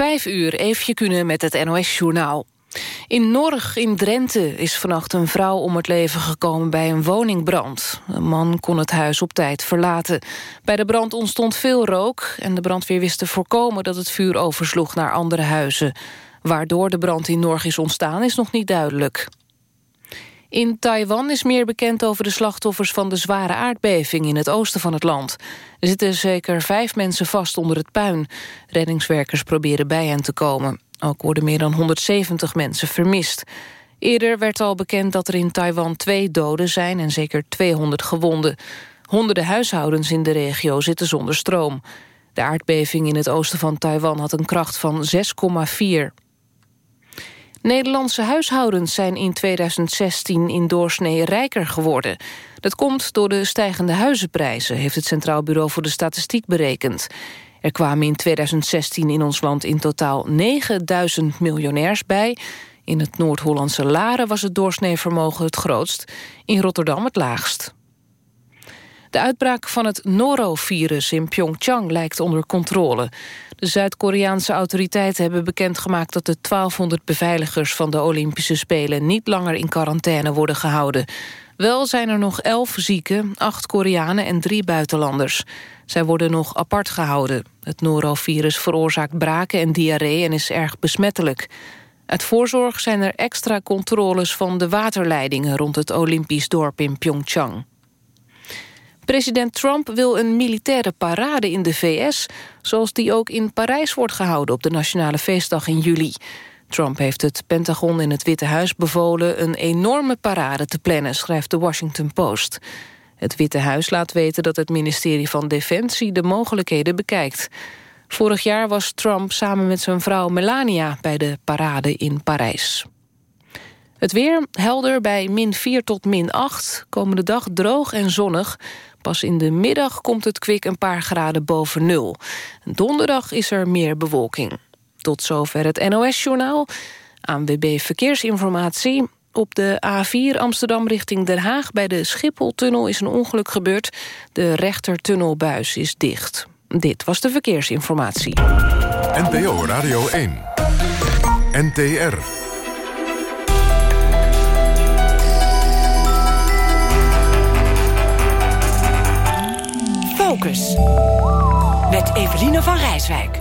Vijf uur, even kunnen met het NOS-journaal. In Norg in Drenthe is vannacht een vrouw om het leven gekomen bij een woningbrand. Een man kon het huis op tijd verlaten. Bij de brand ontstond veel rook en de brandweer wist te voorkomen dat het vuur oversloeg naar andere huizen. Waardoor de brand in Norg is ontstaan is nog niet duidelijk. In Taiwan is meer bekend over de slachtoffers van de zware aardbeving in het oosten van het land. Er zitten zeker vijf mensen vast onder het puin. Reddingswerkers proberen bij hen te komen. Ook worden meer dan 170 mensen vermist. Eerder werd al bekend dat er in Taiwan twee doden zijn en zeker 200 gewonden. Honderden huishoudens in de regio zitten zonder stroom. De aardbeving in het oosten van Taiwan had een kracht van 6,4. Nederlandse huishoudens zijn in 2016 in doorsnee rijker geworden. Dat komt door de stijgende huizenprijzen, heeft het Centraal Bureau voor de Statistiek berekend. Er kwamen in 2016 in ons land in totaal 9000 miljonairs bij. In het Noord-Hollandse Laren was het doorsneevermogen het grootst, in Rotterdam het laagst. De uitbraak van het norovirus in Pyeongchang lijkt onder controle. De Zuid-Koreaanse autoriteiten hebben bekendgemaakt... dat de 1200 beveiligers van de Olympische Spelen... niet langer in quarantaine worden gehouden. Wel zijn er nog elf zieken, acht Koreanen en drie buitenlanders. Zij worden nog apart gehouden. Het norovirus veroorzaakt braken en diarree en is erg besmettelijk. Uit voorzorg zijn er extra controles van de waterleidingen... rond het Olympisch dorp in Pyeongchang. President Trump wil een militaire parade in de VS... zoals die ook in Parijs wordt gehouden op de Nationale Feestdag in juli. Trump heeft het Pentagon in het Witte Huis bevolen... een enorme parade te plannen, schrijft de Washington Post. Het Witte Huis laat weten dat het ministerie van Defensie... de mogelijkheden bekijkt. Vorig jaar was Trump samen met zijn vrouw Melania... bij de parade in Parijs. Het weer helder bij min 4 tot min 8. Komende dag droog en zonnig. Pas in de middag komt het kwik een paar graden boven nul. Donderdag is er meer bewolking. Tot zover het NOS-journaal. ANWB Verkeersinformatie. Op de A4 Amsterdam richting Den Haag bij de Schipholtunnel is een ongeluk gebeurd. De rechtertunnelbuis is dicht. Dit was de verkeersinformatie. NPO Radio 1. NTR. Focus. Met Eveline van Rijswijk.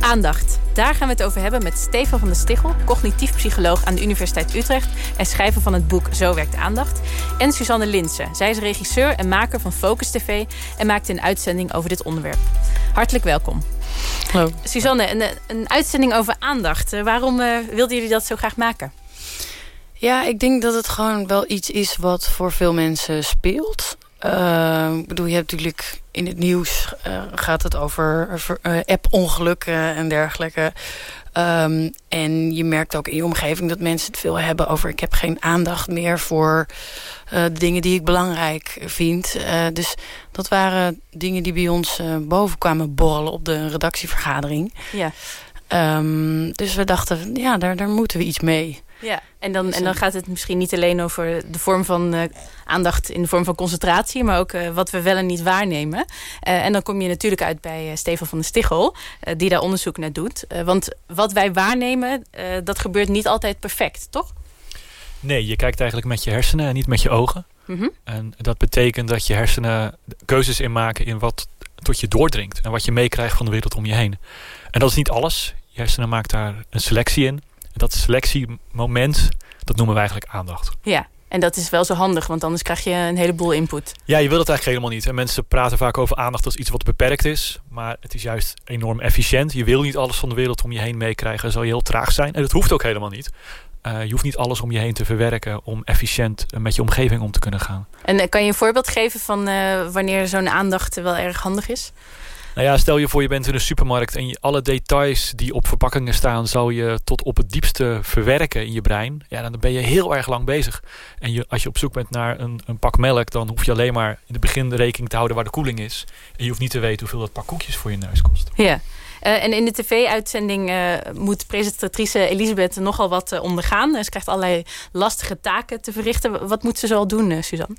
Aandacht. Daar gaan we het over hebben met Stefan van der Stichel, cognitief psycholoog aan de Universiteit Utrecht en schrijver van het boek Zo werkt aandacht. En Suzanne Linsen. Zij is regisseur en maker van Focus TV en maakte een uitzending over dit onderwerp. Hartelijk welkom. Hallo. Suzanne, een, een uitzending over aandacht. Eh, waarom uh, wilden jullie dat zo graag maken? Ja, ik denk dat het gewoon wel iets is wat voor veel mensen speelt. Uh, ik bedoel, je hebt natuurlijk in het nieuws uh, gaat het over uh, app-ongelukken en dergelijke. Um, en je merkt ook in je omgeving dat mensen het veel hebben over... ik heb geen aandacht meer voor de dingen die ik belangrijk vind. dus dat waren dingen die bij ons boven kwamen borrelen op de redactievergadering. Ja. Um, dus we dachten, ja, daar, daar moeten we iets mee. Ja, en dan, en dan gaat het misschien niet alleen over de vorm van uh, aandacht in de vorm van concentratie, maar ook uh, wat we wel en niet waarnemen. Uh, en dan kom je natuurlijk uit bij Stefan van der Stichel, die daar onderzoek naar doet. want wat wij waarnemen, dat gebeurt niet altijd perfect, toch? Nee, je kijkt eigenlijk met je hersenen en niet met je ogen. Mm -hmm. En dat betekent dat je hersenen keuzes inmaken in wat tot je doordringt en wat je meekrijgt van de wereld om je heen. En dat is niet alles. Je hersenen maakt daar een selectie in dat selectiemoment, dat noemen we eigenlijk aandacht. Ja, en dat is wel zo handig, want anders krijg je een heleboel input. Ja, je wil dat eigenlijk helemaal niet. En mensen praten vaak over aandacht als iets wat beperkt is. Maar het is juist enorm efficiënt. Je wil niet alles van de wereld om je heen meekrijgen. Dan zal je heel traag zijn. En dat hoeft ook helemaal niet. Uh, je hoeft niet alles om je heen te verwerken... om efficiënt met je omgeving om te kunnen gaan. En uh, kan je een voorbeeld geven van uh, wanneer zo'n aandacht wel erg handig is? Nou ja, stel je voor je bent in een supermarkt en je, alle details die op verpakkingen staan... zou je tot op het diepste verwerken in je brein. Ja, dan ben je heel erg lang bezig. En je, als je op zoek bent naar een, een pak melk... dan hoef je alleen maar in het begin de rekening te houden waar de koeling is. En je hoeft niet te weten hoeveel dat pak koekjes voor je neus kost. Ja. Uh, en in de tv-uitzending uh, moet presentatrice Elisabeth nogal wat uh, ondergaan. Ze krijgt allerlei lastige taken te verrichten. Wat moet ze zoal doen, Suzanne?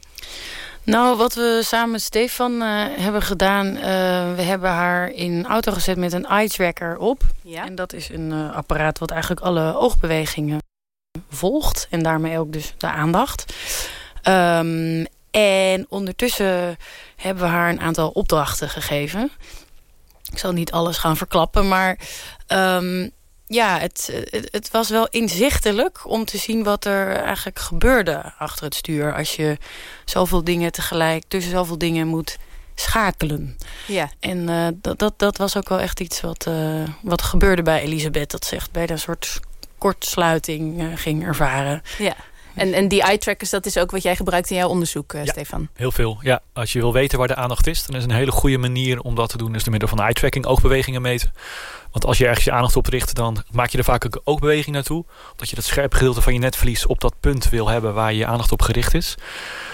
Nou, wat we samen met Stefan uh, hebben gedaan... Uh, we hebben haar in auto gezet met een eye tracker op. Ja. En dat is een uh, apparaat wat eigenlijk alle oogbewegingen volgt. En daarmee ook dus de aandacht. Um, en ondertussen hebben we haar een aantal opdrachten gegeven. Ik zal niet alles gaan verklappen, maar... Um, ja, het, het, het, was wel inzichtelijk om te zien wat er eigenlijk gebeurde achter het stuur. Als je zoveel dingen tegelijk, tussen zoveel dingen moet schakelen. Ja. En uh, dat, dat, dat was ook wel echt iets wat, uh, wat gebeurde bij Elisabeth. Dat ze echt bij een soort kortsluiting uh, ging ervaren. Ja. En, en die eye trackers, dat is ook wat jij gebruikt in jouw onderzoek, ja, Stefan? heel veel. Ja, als je wil weten waar de aandacht is... dan is een hele goede manier om dat te doen... is door middel van eye tracking, oogbewegingen meten. Want als je ergens je aandacht op richt... dan maak je er vaak een oogbeweging naartoe. Omdat je dat scherpe gedeelte van je netvlies... op dat punt wil hebben waar je aandacht op gericht is.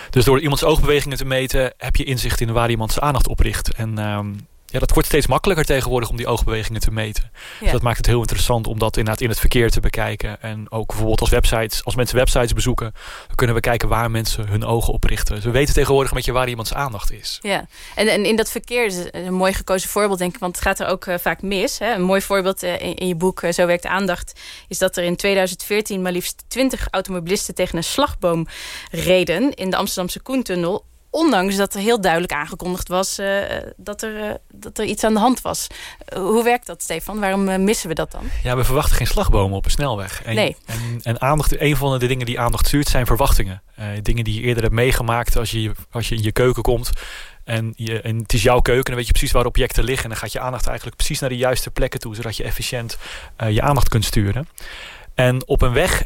Dus door iemands oogbewegingen te meten... heb je inzicht in waar iemand zijn aandacht op richt. En... Um, ja, dat wordt steeds makkelijker tegenwoordig om die oogbewegingen te meten. Ja. Dus dat maakt het heel interessant om dat inderdaad in het verkeer te bekijken. En ook bijvoorbeeld als websites, als mensen websites bezoeken, dan kunnen we kijken waar mensen hun ogen op richten. Dus we weten tegenwoordig een beetje waar iemands aandacht is. Ja, en, en in dat verkeer is een mooi gekozen voorbeeld, denk ik, want het gaat er ook uh, vaak mis. Hè? Een mooi voorbeeld uh, in, in, je boek uh, Zo werkt aandacht, is dat er in 2014 maar liefst 20 automobilisten tegen een slagboom reden in de Amsterdamse Koentunnel ondanks dat er heel duidelijk aangekondigd was uh, dat, er, uh, dat er iets aan de hand was. Uh, hoe werkt dat, Stefan? Waarom missen we dat dan? Ja, we verwachten geen slagbomen op een snelweg. En, nee. En, en aandacht, een van de dingen die aandacht stuurt zijn verwachtingen. dingen die je eerder hebt meegemaakt als je, als je in je keuken komt. En, je, en het is jouw keuken, dan weet je precies waar objecten liggen. En dan gaat je aandacht eigenlijk precies naar de juiste plekken toe, zodat je efficiënt je aandacht kunt sturen. En op een weg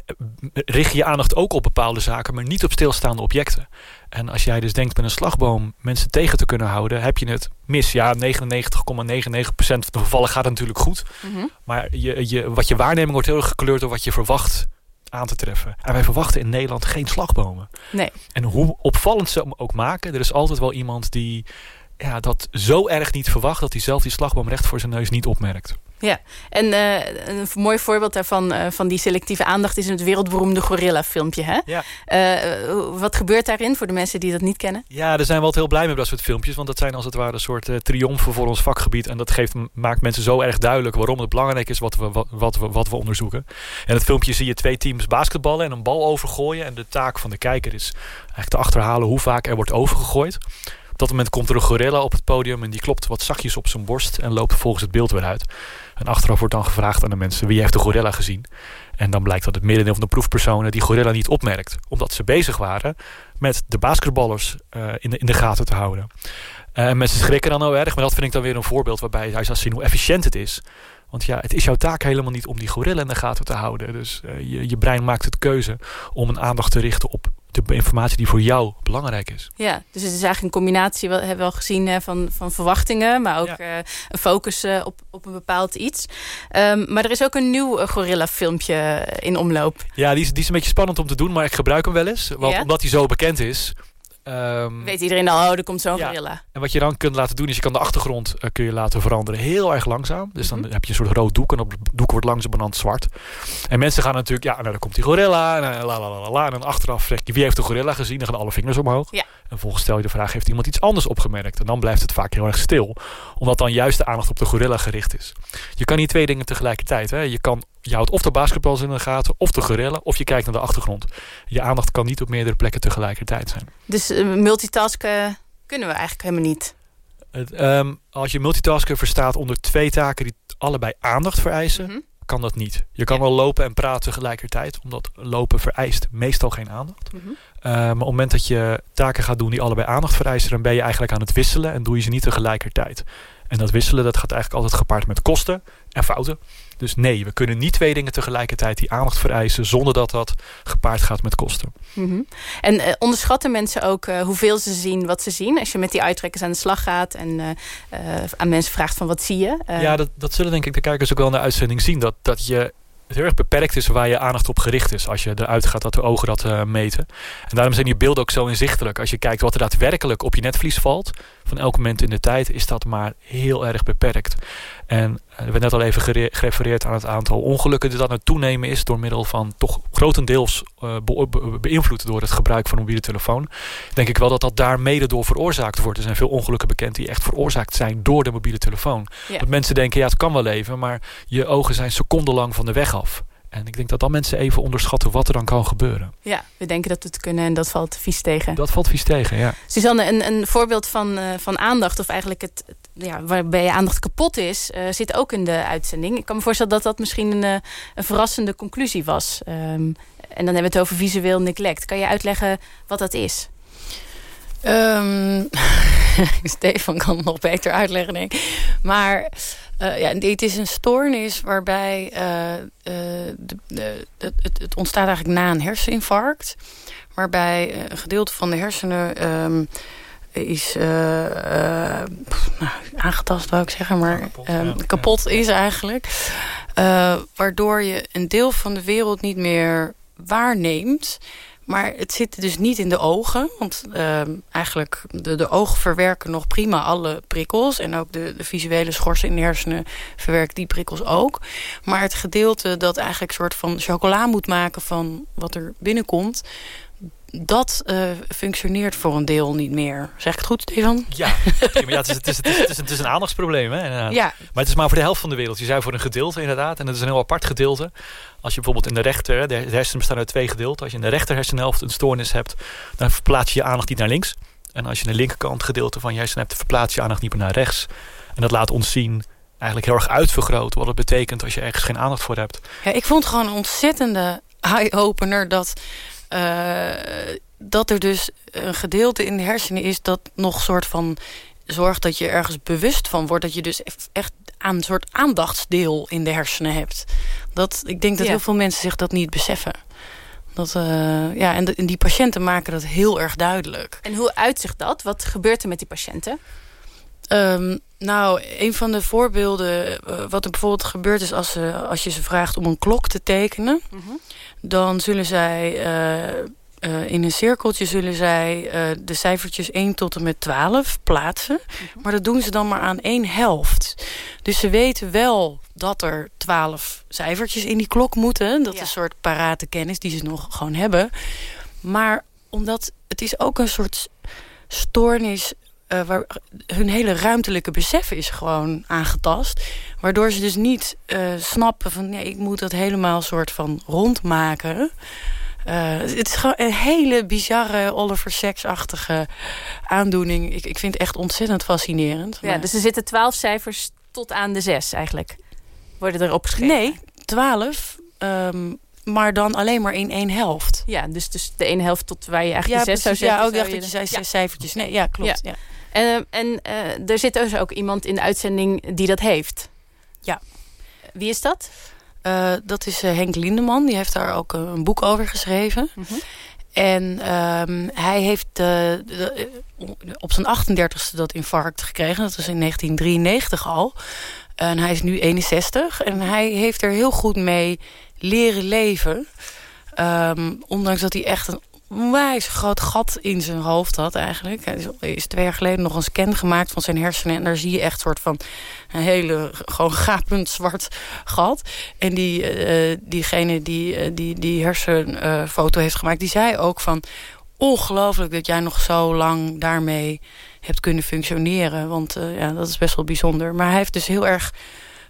richt je je aandacht ook op bepaalde zaken, maar niet op stilstaande objecten. En als jij dus denkt met een slagboom mensen tegen te kunnen houden, heb je het mis. Ja, 99,99% van de gevallen gaat natuurlijk goed. Mm -hmm. Maar je, je, wat je waarneming wordt heel erg gekleurd door wat je verwacht aan te treffen. En wij verwachten in Nederland geen slagbomen. Nee. En hoe opvallend ze hem ook maken, er is altijd wel iemand die ja, dat zo erg niet verwacht dat hij zelf die slagboom recht voor zijn neus niet opmerkt. Ja, en uh, een mooi voorbeeld daarvan, uh, van die selectieve aandacht... is het wereldberoemde gorilla-filmpje. Hè? Ja. Uh, wat gebeurt daarin voor de mensen die dat niet kennen? Ja, daar zijn we altijd heel blij mee met dat soort filmpjes. Want dat zijn als het ware een soort triomfen voor ons vakgebied. En dat geeft, maakt mensen zo erg duidelijk waarom het belangrijk is wat we, wat, wat, we, wat we onderzoeken. En het filmpje zie je twee teams basketballen en een bal overgooien. En de taak van de kijker is eigenlijk te achterhalen hoe vaak er wordt overgegooid. Dat moment komt er een gorilla op het podium en die klopt wat zachtjes op zijn borst en loopt volgens het beeld weer uit. En achteraf wordt dan gevraagd aan de mensen wie heeft de gorilla gezien. En dan blijkt dat het merendeel van de proefpersonen die gorilla niet opmerkt. Omdat ze bezig waren met de basketballers uh, in, de, in de gaten te houden. Uh, en mensen schrikken dan heel erg. Maar dat vind ik dan weer een voorbeeld waarbij hij zal zien hoe efficiënt het is. Want ja, het is jouw taak helemaal niet om die gorilla in de gaten te houden. Dus je, je brein maakt het keuze om een aandacht te richten op de informatie die voor jou belangrijk is. Ja, dus het is eigenlijk een combinatie, we hebben we al gezien, van, van verwachtingen, maar ook ja. uh, een focus uh, op, op een bepaald iets. Um, maar er is ook een nieuw gorilla filmpje in omloop. Ja, die is, die is een beetje spannend om te doen, maar ik gebruik hem wel eens. Want ja? omdat hij zo bekend is, Um, Weet iedereen al, oh, er komt zo'n ja. gorilla. En wat je dan kunt laten doen is je kan de achtergrond uh, kun je laten veranderen heel erg langzaam. Dus dan mm -hmm. heb je een soort rood doek en op het doek wordt langzamerhand zwart. En mensen gaan natuurlijk, ja, nou dan komt die gorilla en la la la la. En dan achteraf zeg je wie heeft de gorilla gezien? Dan gaan alle vingers omhoog. Ja. En vervolgens stel je de vraag, heeft iemand iets anders opgemerkt? En dan blijft het vaak heel erg stil. Omdat dan juist de aandacht op de gorilla gericht is. Je kan niet twee dingen tegelijkertijd. Hè? Je kan je houdt of de basketbals in de gaten, of de gorilla, of je kijkt naar de achtergrond. Je aandacht kan niet op meerdere plekken tegelijkertijd zijn. Dus uh, multitasken kunnen we eigenlijk helemaal niet? Um, als je multitasken verstaat onder twee taken die allebei aandacht vereisen, Mhm. mm -hmm. kan dat niet. Je kan ja. wel lopen en praten tegelijkertijd, omdat lopen vereist meestal geen aandacht. Mm -hmm. Uh, maar op het moment dat je taken gaat doen die allebei aandacht vereisen, dan ben je eigenlijk aan het wisselen en doe je ze niet tegelijkertijd. En dat wisselen dat gaat eigenlijk altijd gepaard met kosten en fouten. Dus nee, we kunnen niet twee dingen tegelijkertijd die aandacht vereisen... zonder dat dat gepaard gaat met kosten. Mm -hmm. En uh, onderschatten mensen ook uh, hoeveel ze zien, wat ze zien? Als je met die uittrekkers aan de slag gaat en uh, aan mensen vraagt van wat zie je? Ja, dat, dat zullen denk ik de kijkers ook wel in de uitzending zien. Dat, dat je heel erg beperkt is waar je aandacht op gericht is. Als je eruit gaat dat de ogen dat uh, meten. En daarom zijn die beelden ook zo inzichtelijk. Als je kijkt wat er daadwerkelijk op je netvlies valt. Van elk moment in de tijd is dat maar heel erg beperkt. En er werd net al even gerefereerd aan het aantal ongelukken dat aan het toenemen is door middel van toch grotendeels uh, beïnvloed door het gebruik van een mobiele telefoon. Denk ik wel dat dat daar mede door veroorzaakt wordt. Er zijn veel ongelukken bekend die echt veroorzaakt zijn door de mobiele telefoon. Dat mensen denken, ja het kan wel leven, maar je ogen zijn secondenlang van de weg af. En ik denk dat dan mensen even onderschatten wat er dan kan gebeuren. Ja, we denken dat we het kunnen en dat valt vies tegen. Dat valt vies tegen, ja. Suzanne, een, een voorbeeld van, uh, van aandacht, of eigenlijk het, ja, waarbij je aandacht kapot is, uh, zit ook in de uitzending. Ik kan me voorstellen dat dat misschien een, uh, een verrassende conclusie was. Um, en dan hebben we het over visueel neglect. Kan je uitleggen wat dat is? Um, Stefan kan het nog beter uitleggen, denk ik. Maar uh, ja, het is een stoornis waarbij uh, uh, de, de, het, het, ontstaat eigenlijk na een herseninfarct. Waarbij een gedeelte van de hersenen um, is nou, aangetast, wou ik zeggen, maar kapot, ja. kapot is eigenlijk. waardoor je een deel van de wereld niet meer waarneemt. Maar het zit dus niet in de ogen. Want uh, eigenlijk de, de ogen verwerken nog prima alle prikkels. En ook de, de visuele schorsen in de hersenen verwerken die prikkels ook. Maar het gedeelte dat eigenlijk een soort van chocola moet maken van wat er binnenkomt dat uh, functioneert voor een deel niet meer. Zeg ik het goed, Stefan? Ja, ja het, is, het, is, het, is, het, is, een aandachtsprobleem. Hè? En, uh, ja. Maar het is maar voor de helft van de wereld. Je zei voor een gedeelte inderdaad. En het is een heel apart gedeelte. Als je bijvoorbeeld in de rechter... De hersenen bestaan uit twee gedeelten. Als je in de rechter hersenhelft een stoornis hebt... dan verplaats je je aandacht niet naar links. En als je in de linkerkant gedeelte van je hersenen hebt... verplaats je aandacht niet meer naar rechts. En dat laat ons zien eigenlijk heel erg uitvergroten... wat het betekent als je ergens geen aandacht voor hebt. Ja, ik vond gewoon een ontzettende eye-opener... dat uh, dat er dus een gedeelte in de hersenen is... dat nog soort van zorgt dat je ergens bewust van wordt. Dat je dus echt een soort aandachtsdeel in de hersenen hebt. Dat, ik denk dat heel veel mensen zich dat niet beseffen. Dat, uh, ja, en, de, en, die patiënten maken dat heel erg duidelijk. En hoe uitzicht dat? Wat gebeurt er met die patiënten? Um, nou, een van de voorbeelden... Uh, wat er bijvoorbeeld gebeurt is als, ze, als je ze vraagt om een klok te tekenen... Mm -hmm. dan zullen zij... Uh, uh, in een cirkeltje zullen zij de cijfertjes 1 tot en met 12 plaatsen. Mm -hmm. Maar dat doen ze dan maar aan één helft. Dus ze weten wel dat er 12 cijfertjes in die klok moeten. Dat ja. is een soort parate kennis die ze nog gewoon hebben. Maar omdat het is ook een soort stoornis uh, waar hun hele ruimtelijke besef is gewoon aangetast. Waardoor ze dus niet uh, snappen van... nee, ik moet dat helemaal soort van rondmaken. Uh, het is gewoon een hele bizarre Oliver Sacks-achtige aandoening. Ik, ik vind het echt ontzettend fascinerend. Ja, maar... dus er zitten twaalf cijfers tot aan de zes eigenlijk. Worden er opgeschreven? Nee, twaalf. Um, maar dan alleen maar in één helft. Ja, dus, dus de ene helft tot waar je eigenlijk ja, de zes precies, zou zetten. Ja, ook dacht dat je zei zes cijfertjes. Nee, ja, klopt. Ja. Ja. En, en uh, er zit dus ook iemand in de uitzending die dat heeft. Ja. Wie is dat? Uh, dat is uh, Henk Lindeman. Die heeft daar ook een boek over geschreven. Mm -hmm. En um, hij heeft de, de, op zijn 38ste dat infarct gekregen. Dat was in 1993 al. En hij is nu 61. En hij heeft er heel goed mee leren leven. Um, ondanks dat hij echt een onwijs groot gat in zijn hoofd had eigenlijk. Hij is twee jaar geleden nog een scan gemaakt van zijn hersenen. En daar zie je echt soort van een hele gewoon gapend zwart gat. En die, uh, diegene die uh, die, die hersenfoto heeft gemaakt, die zei ook van... ongelooflijk dat jij nog zo lang daarmee hebt kunnen functioneren. Want ja, dat is best wel bijzonder. Maar hij heeft dus heel erg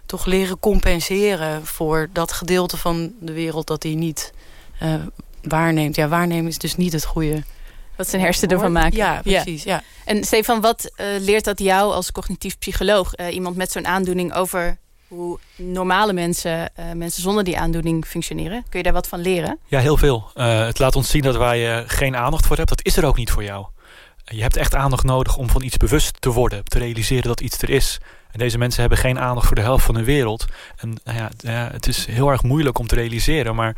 toch leren compenseren... voor dat gedeelte van de wereld dat hij niet waarneemt. Ja, waarnemen is dus niet het goede... Wat zijn hersenen ervan maken. Ja, precies. Ja. En Stefan, wat uh, leert dat jou als cognitief psycholoog? Uh, iemand met zo'n aandoening over hoe normale mensen, uh, mensen zonder die aandoening functioneren. Kun je daar wat van leren? Ja, heel veel. het laat ons zien dat waar je geen aandacht voor hebt, dat is er ook niet voor jou. Je hebt echt aandacht nodig om van iets bewust te worden. Te realiseren dat iets er is. En deze mensen hebben geen aandacht voor de helft van de wereld. En nou ja, ja, het is heel erg moeilijk om te realiseren. Maar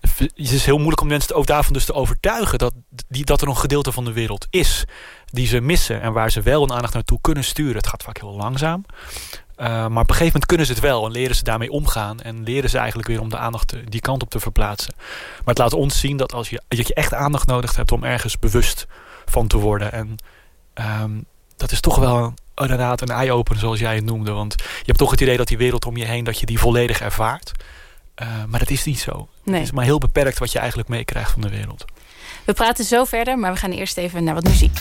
het is heel moeilijk om mensen ook daarvan dus te overtuigen... Dat, die, dat er een gedeelte van de wereld is die ze missen... en waar ze wel een aandacht naartoe kunnen sturen. Het gaat vaak heel langzaam. Uh, maar op een gegeven moment kunnen ze het wel en leren ze daarmee omgaan. En leren ze eigenlijk weer om de aandacht te, die kant op te verplaatsen. Maar het laat ons zien dat, als je, dat je echt aandacht nodig hebt om ergens bewust van te worden. En um, dat is toch wel inderdaad een eye-opener zoals jij het noemde. Want je hebt toch het idee dat die wereld om je heen, dat je die volledig ervaart. Uh, maar dat is niet zo. Nee. Het is maar heel beperkt wat je eigenlijk meekrijgt van de wereld. We praten zo verder, maar we gaan eerst even naar wat muziek.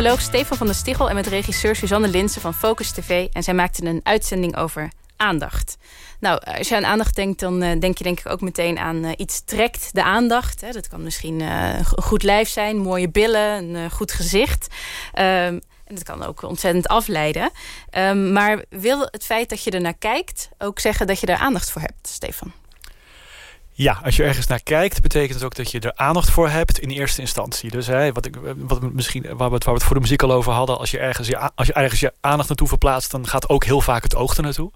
Psycholoog Stefan van der Stichel... en met regisseur Suzanne Linsen van Focus TV. En zij maakten een uitzending over aandacht. Nou, als je aan aandacht denkt, dan uh, denk je denk ik ook meteen aan uh, iets trekt de aandacht. Hè. Dat kan misschien een goed lijf zijn, mooie billen, een goed gezicht. Um, en dat kan ook ontzettend afleiden. Um, maar wil het feit dat je er naar kijkt ook zeggen dat je er aandacht voor hebt, Stefan? Ja, als je ergens naar kijkt, betekent het ook dat je er aandacht voor hebt in eerste instantie. Dus hè, wat ik, wat misschien, waar, we het, waar we het voor de muziek al over hadden, als je, ergens je, als je ergens je aandacht naartoe verplaatst, dan gaat ook heel vaak het oog er naartoe.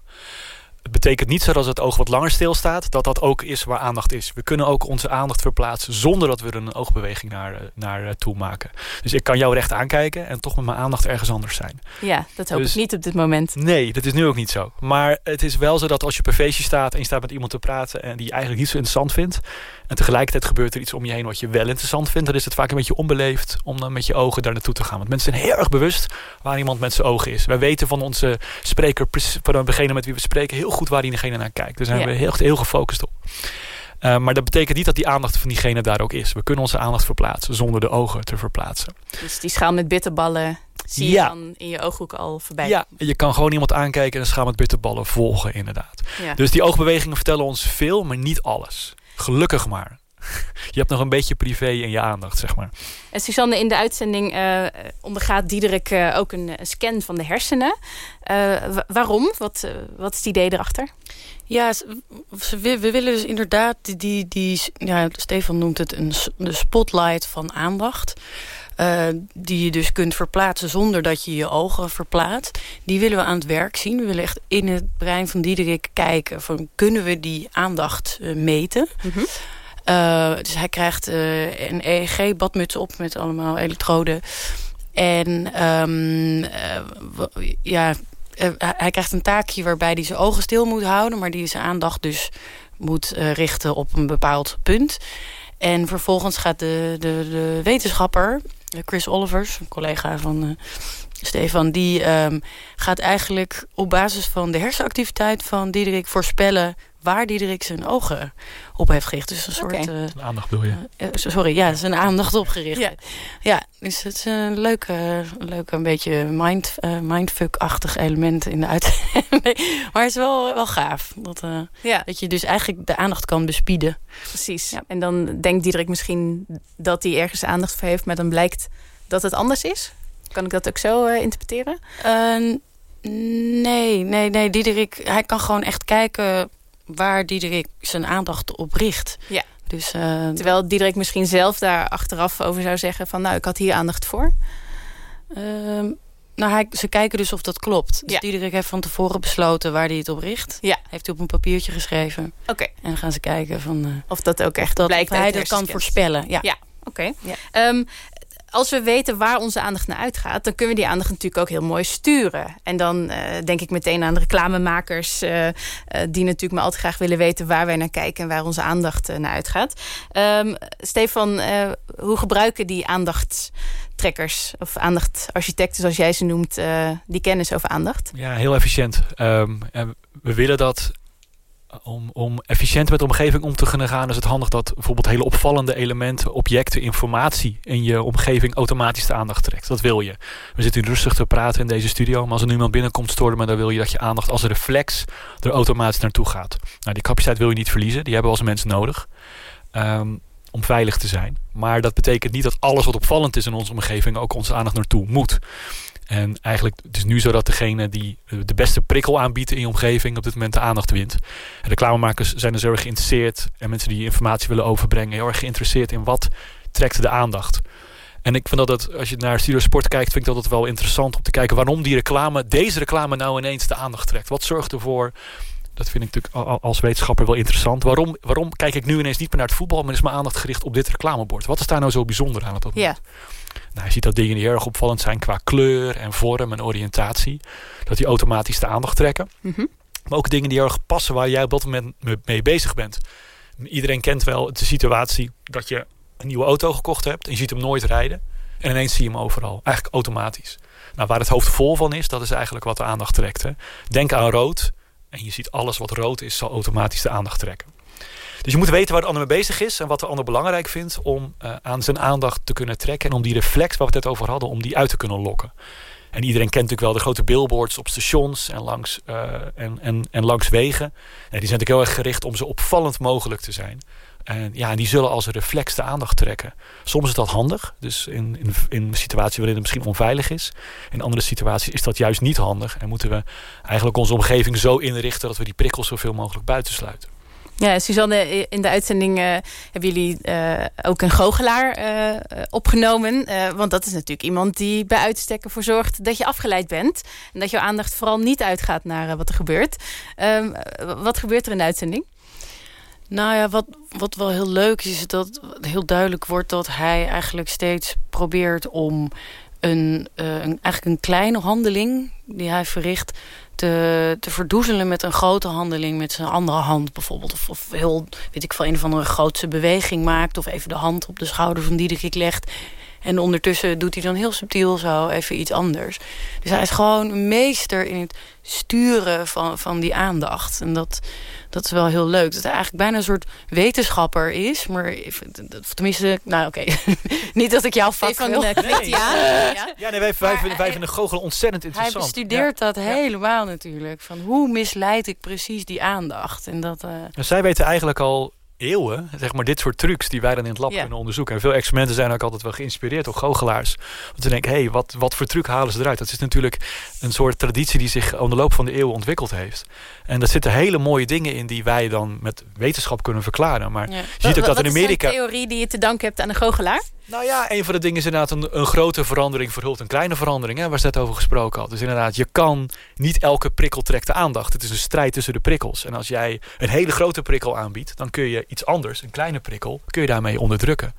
Het betekent niet zo dat het oog wat langer stilstaat, dat dat ook is waar aandacht is. We kunnen ook onze aandacht verplaatsen zonder dat we er een oogbeweging naar, eh, naar eh, toe maken. Dus ik kan jou recht aankijken en toch met mijn aandacht ergens anders zijn. Ja, dat hoop dus, ik niet op dit moment. Nee, dat is nu ook niet zo. Maar het is wel zo dat als je op een feestje staat en je staat met iemand te praten en die je eigenlijk niet zo interessant vindt, en tegelijkertijd gebeurt er iets om je heen wat je wel interessant vindt, dan is het vaak een beetje onbeleefd om dan met je ogen daar naartoe te gaan. Want mensen zijn heel erg bewust waar iemand met zijn ogen is. Wij weten van onze spreker, van degene met wie we spreken, heel goed waar diegene naar kijkt. Daar zijn we heel, heel gefocust op. Uh, maar dat betekent niet dat die aandacht van diegene daar ook is. We kunnen onze aandacht verplaatsen zonder de ogen te verplaatsen. Dus die schaal met bitterballen zie je dan in je ooghoek al voorbij Ja, je kan gewoon iemand aankijken en een schaal met bitterballen volgen inderdaad. Dus die oogbewegingen vertellen ons veel, maar niet alles. Gelukkig maar. Je hebt nog een beetje privé in je aandacht, zeg maar. En Suzanne, in de uitzending uh, ondergaat Diederik uh, ook een scan van de hersenen. Uh, waarom? Wat, wat is het idee erachter? Ja, we, we, willen dus inderdaad, die, die, die, ja, Stefan noemt het een, de spotlight van aandacht. Uh, die je dus kunt verplaatsen zonder dat je je ogen verplaatst. Die willen we aan het werk zien. We willen echt in het brein van Diederik kijken. Van, kunnen we die aandacht uh, meten? Mm -hmm. Uh, dus hij krijgt een EEG-badmuts op met allemaal elektroden. En um, ja, hij krijgt een taakje waarbij hij zijn ogen stil moet houden... maar die zijn aandacht dus moet richten op een bepaald punt. En vervolgens gaat de, de, de wetenschapper, Chris Olivers, een collega van Stefan... die um, gaat eigenlijk op basis van de hersenactiviteit van Diederik voorspellen waar Diederik zijn ogen op heeft gericht. Dus een soort... Uh, aandacht bedoel je? Uh, sorry, ja, zijn aandacht opgericht. Ja, ja dus het is een leuke, leuke een beetje mind, uh, mindfuck-achtig element in de uitzending. maar het is wel, wel gaaf. Dat, ja. dat je dus eigenlijk de aandacht kan bespieden. Precies. Ja. En dan denkt Diederik misschien dat hij ergens aandacht voor heeft... maar dan blijkt dat het anders is? Kan ik dat ook zo interpreteren? nee, nee, nee. Diederik, hij kan gewoon echt kijken waar Diederik zijn aandacht op richt. Ja. Dus, uh, Terwijl Diederik misschien zelf daar achteraf over zou zeggen van... nou, ik had hier aandacht voor. Uh, nou, hij, ze kijken dus of dat klopt. Dus ja. Diederik heeft van tevoren besloten waar hij het op richt. Ja. Heeft hij op een papiertje geschreven. Oké. Okay. En dan gaan ze kijken van... Uh, of dat ook echt dat, blijkt of hij dat kan voorspellen. Ja, ja. oké. Okay. Ja. Um, als we weten waar onze aandacht naar uitgaat... dan kunnen we die aandacht natuurlijk ook heel mooi sturen. En dan uh, denk ik meteen aan reclamemakers... Uh, uh, die natuurlijk maar altijd graag willen weten waar wij naar kijken... en waar onze aandacht naar uitgaat. Um, Stefan, hoe gebruiken die aandachtstrekkers... of aandachtarchitecten, zoals jij ze noemt... die kennis over aandacht? Ja, heel efficiënt. Um, we willen dat om, om efficiënt met de omgeving om te kunnen gaan... is het handig dat bijvoorbeeld hele opvallende elementen, objecten, informatie... in je omgeving automatisch de aandacht trekt. Dat wil je. We zitten nu rustig te praten in deze studio... maar als er nu iemand binnenkomt stormen... dan wil je dat je aandacht als reflex er automatisch naartoe gaat. Nou, die capaciteit wil je niet verliezen. Die hebben we als mensen nodig. Um, om veilig te zijn. Maar dat betekent niet dat alles wat opvallend is in onze omgeving... ook onze aandacht naartoe moet. En eigenlijk het is nu zo dat degene die de beste prikkel aanbiedt in je omgeving op dit moment de aandacht wint. Reclamemakers zijn dus heel erg geïnteresseerd en mensen die informatie willen overbrengen heel erg geïnteresseerd in wat trekt de aandacht. En ik vind dat, dat als je naar Studio Sport kijkt, vind ik dat het wel interessant om te kijken waarom die reclame, deze reclame nou ineens de aandacht trekt. Wat zorgt ervoor dat vind ik natuurlijk als wetenschapper wel interessant. Waarom, waarom kijk ik nu ineens niet meer naar het voetbal... maar is mijn aandacht gericht op dit reclamebord? Wat is daar nou zo bijzonder aan? Het ja. Nou, je ziet dat dingen die erg opvallend zijn qua kleur en vorm en oriëntatie. Dat die automatisch de aandacht trekken. Mm -hmm. Maar ook dingen die erg passen waar jij op dat moment mee bezig bent. Iedereen kent wel de situatie dat je een nieuwe auto gekocht hebt... en je ziet hem nooit rijden. En ineens zie je hem overal. Eigenlijk automatisch. Nou, waar het hoofd vol van is, dat is eigenlijk wat de aandacht trekt. Hè. Denk aan rood en je ziet alles wat rood is, zal automatisch de aandacht trekken. Dus je moet weten waar de ander mee bezig is en wat de ander belangrijk vindt om uh, aan zijn aandacht te kunnen trekken. En om die reflex waar we het over hadden, om die uit te kunnen lokken. En iedereen kent natuurlijk wel de grote billboards op stations en langs, uh, en, en, en langs wegen. En die zijn natuurlijk heel erg gericht om zo opvallend mogelijk te zijn. En ja, die zullen als reflex de aandacht trekken. Soms is dat handig. Dus in, in, in situaties waarin het misschien onveilig is. In andere situaties is dat juist niet handig. En moeten we eigenlijk onze omgeving zo inrichten... dat we die prikkels zoveel mogelijk buitensluiten. Ja, Suzanne, in de uitzending uh, hebben jullie uh, ook een goochelaar uh, opgenomen. want dat is natuurlijk iemand die bij uitstek ervoor zorgt dat je afgeleid bent. En dat jouw aandacht vooral niet uitgaat naar wat er gebeurt. Um, wat gebeurt er in de uitzending? Nou ja, wat, wat wel heel leuk is, is dat heel duidelijk wordt dat hij eigenlijk steeds probeert om een, uh, een, eigenlijk een kleine handeling die hij verricht te, te verdoezelen met een grote handeling met zijn andere hand bijvoorbeeld. Of, of heel, weet ik veel, een of andere grootse beweging maakt. Of even de hand op de schouder van Diederik legt. En ondertussen doet hij dan heel subtiel zo even iets anders. Dus hij is gewoon een meester in het sturen van, van die aandacht. En dat, dat is wel heel leuk. Dat hij eigenlijk bijna een soort wetenschapper is. Maar tenminste, nou oké. Niet dat ik jou vak van de nee. ja. ja, nee, wij, wij, vinden, wij vinden goochelen ontzettend interessant. Hij bestudeert dat helemaal natuurlijk. Van hoe misleid ik precies die aandacht. En dat, uh... zij weten eigenlijk al eeuwen, zeg maar, dit soort trucs die wij dan in het lab kunnen onderzoeken. En veel experimenten zijn ook altijd wel geïnspireerd door goochelaars. Want ze denken, hé, hey, wat, wat voor truc halen ze eruit? Dat is natuurlijk een soort traditie die zich onder de loop van de eeuwen ontwikkeld heeft. En daar zitten hele mooie dingen in die wij dan met wetenschap kunnen verklaren. Maar je ziet ook dat in Amerika... Wat is een theorie die je te danken hebt aan een goochelaar? Nou ja, een van de dingen is inderdaad een, grote verandering verhult een kleine verandering. Hè, waar ze net over gesproken had. Dus inderdaad, je kan niet elke prikkel trekt de aandacht. Het is een strijd tussen de prikkels. En als jij een hele grote prikkel aanbiedt, dan kun je iets anders, een kleine prikkel, kun je daarmee onderdrukken.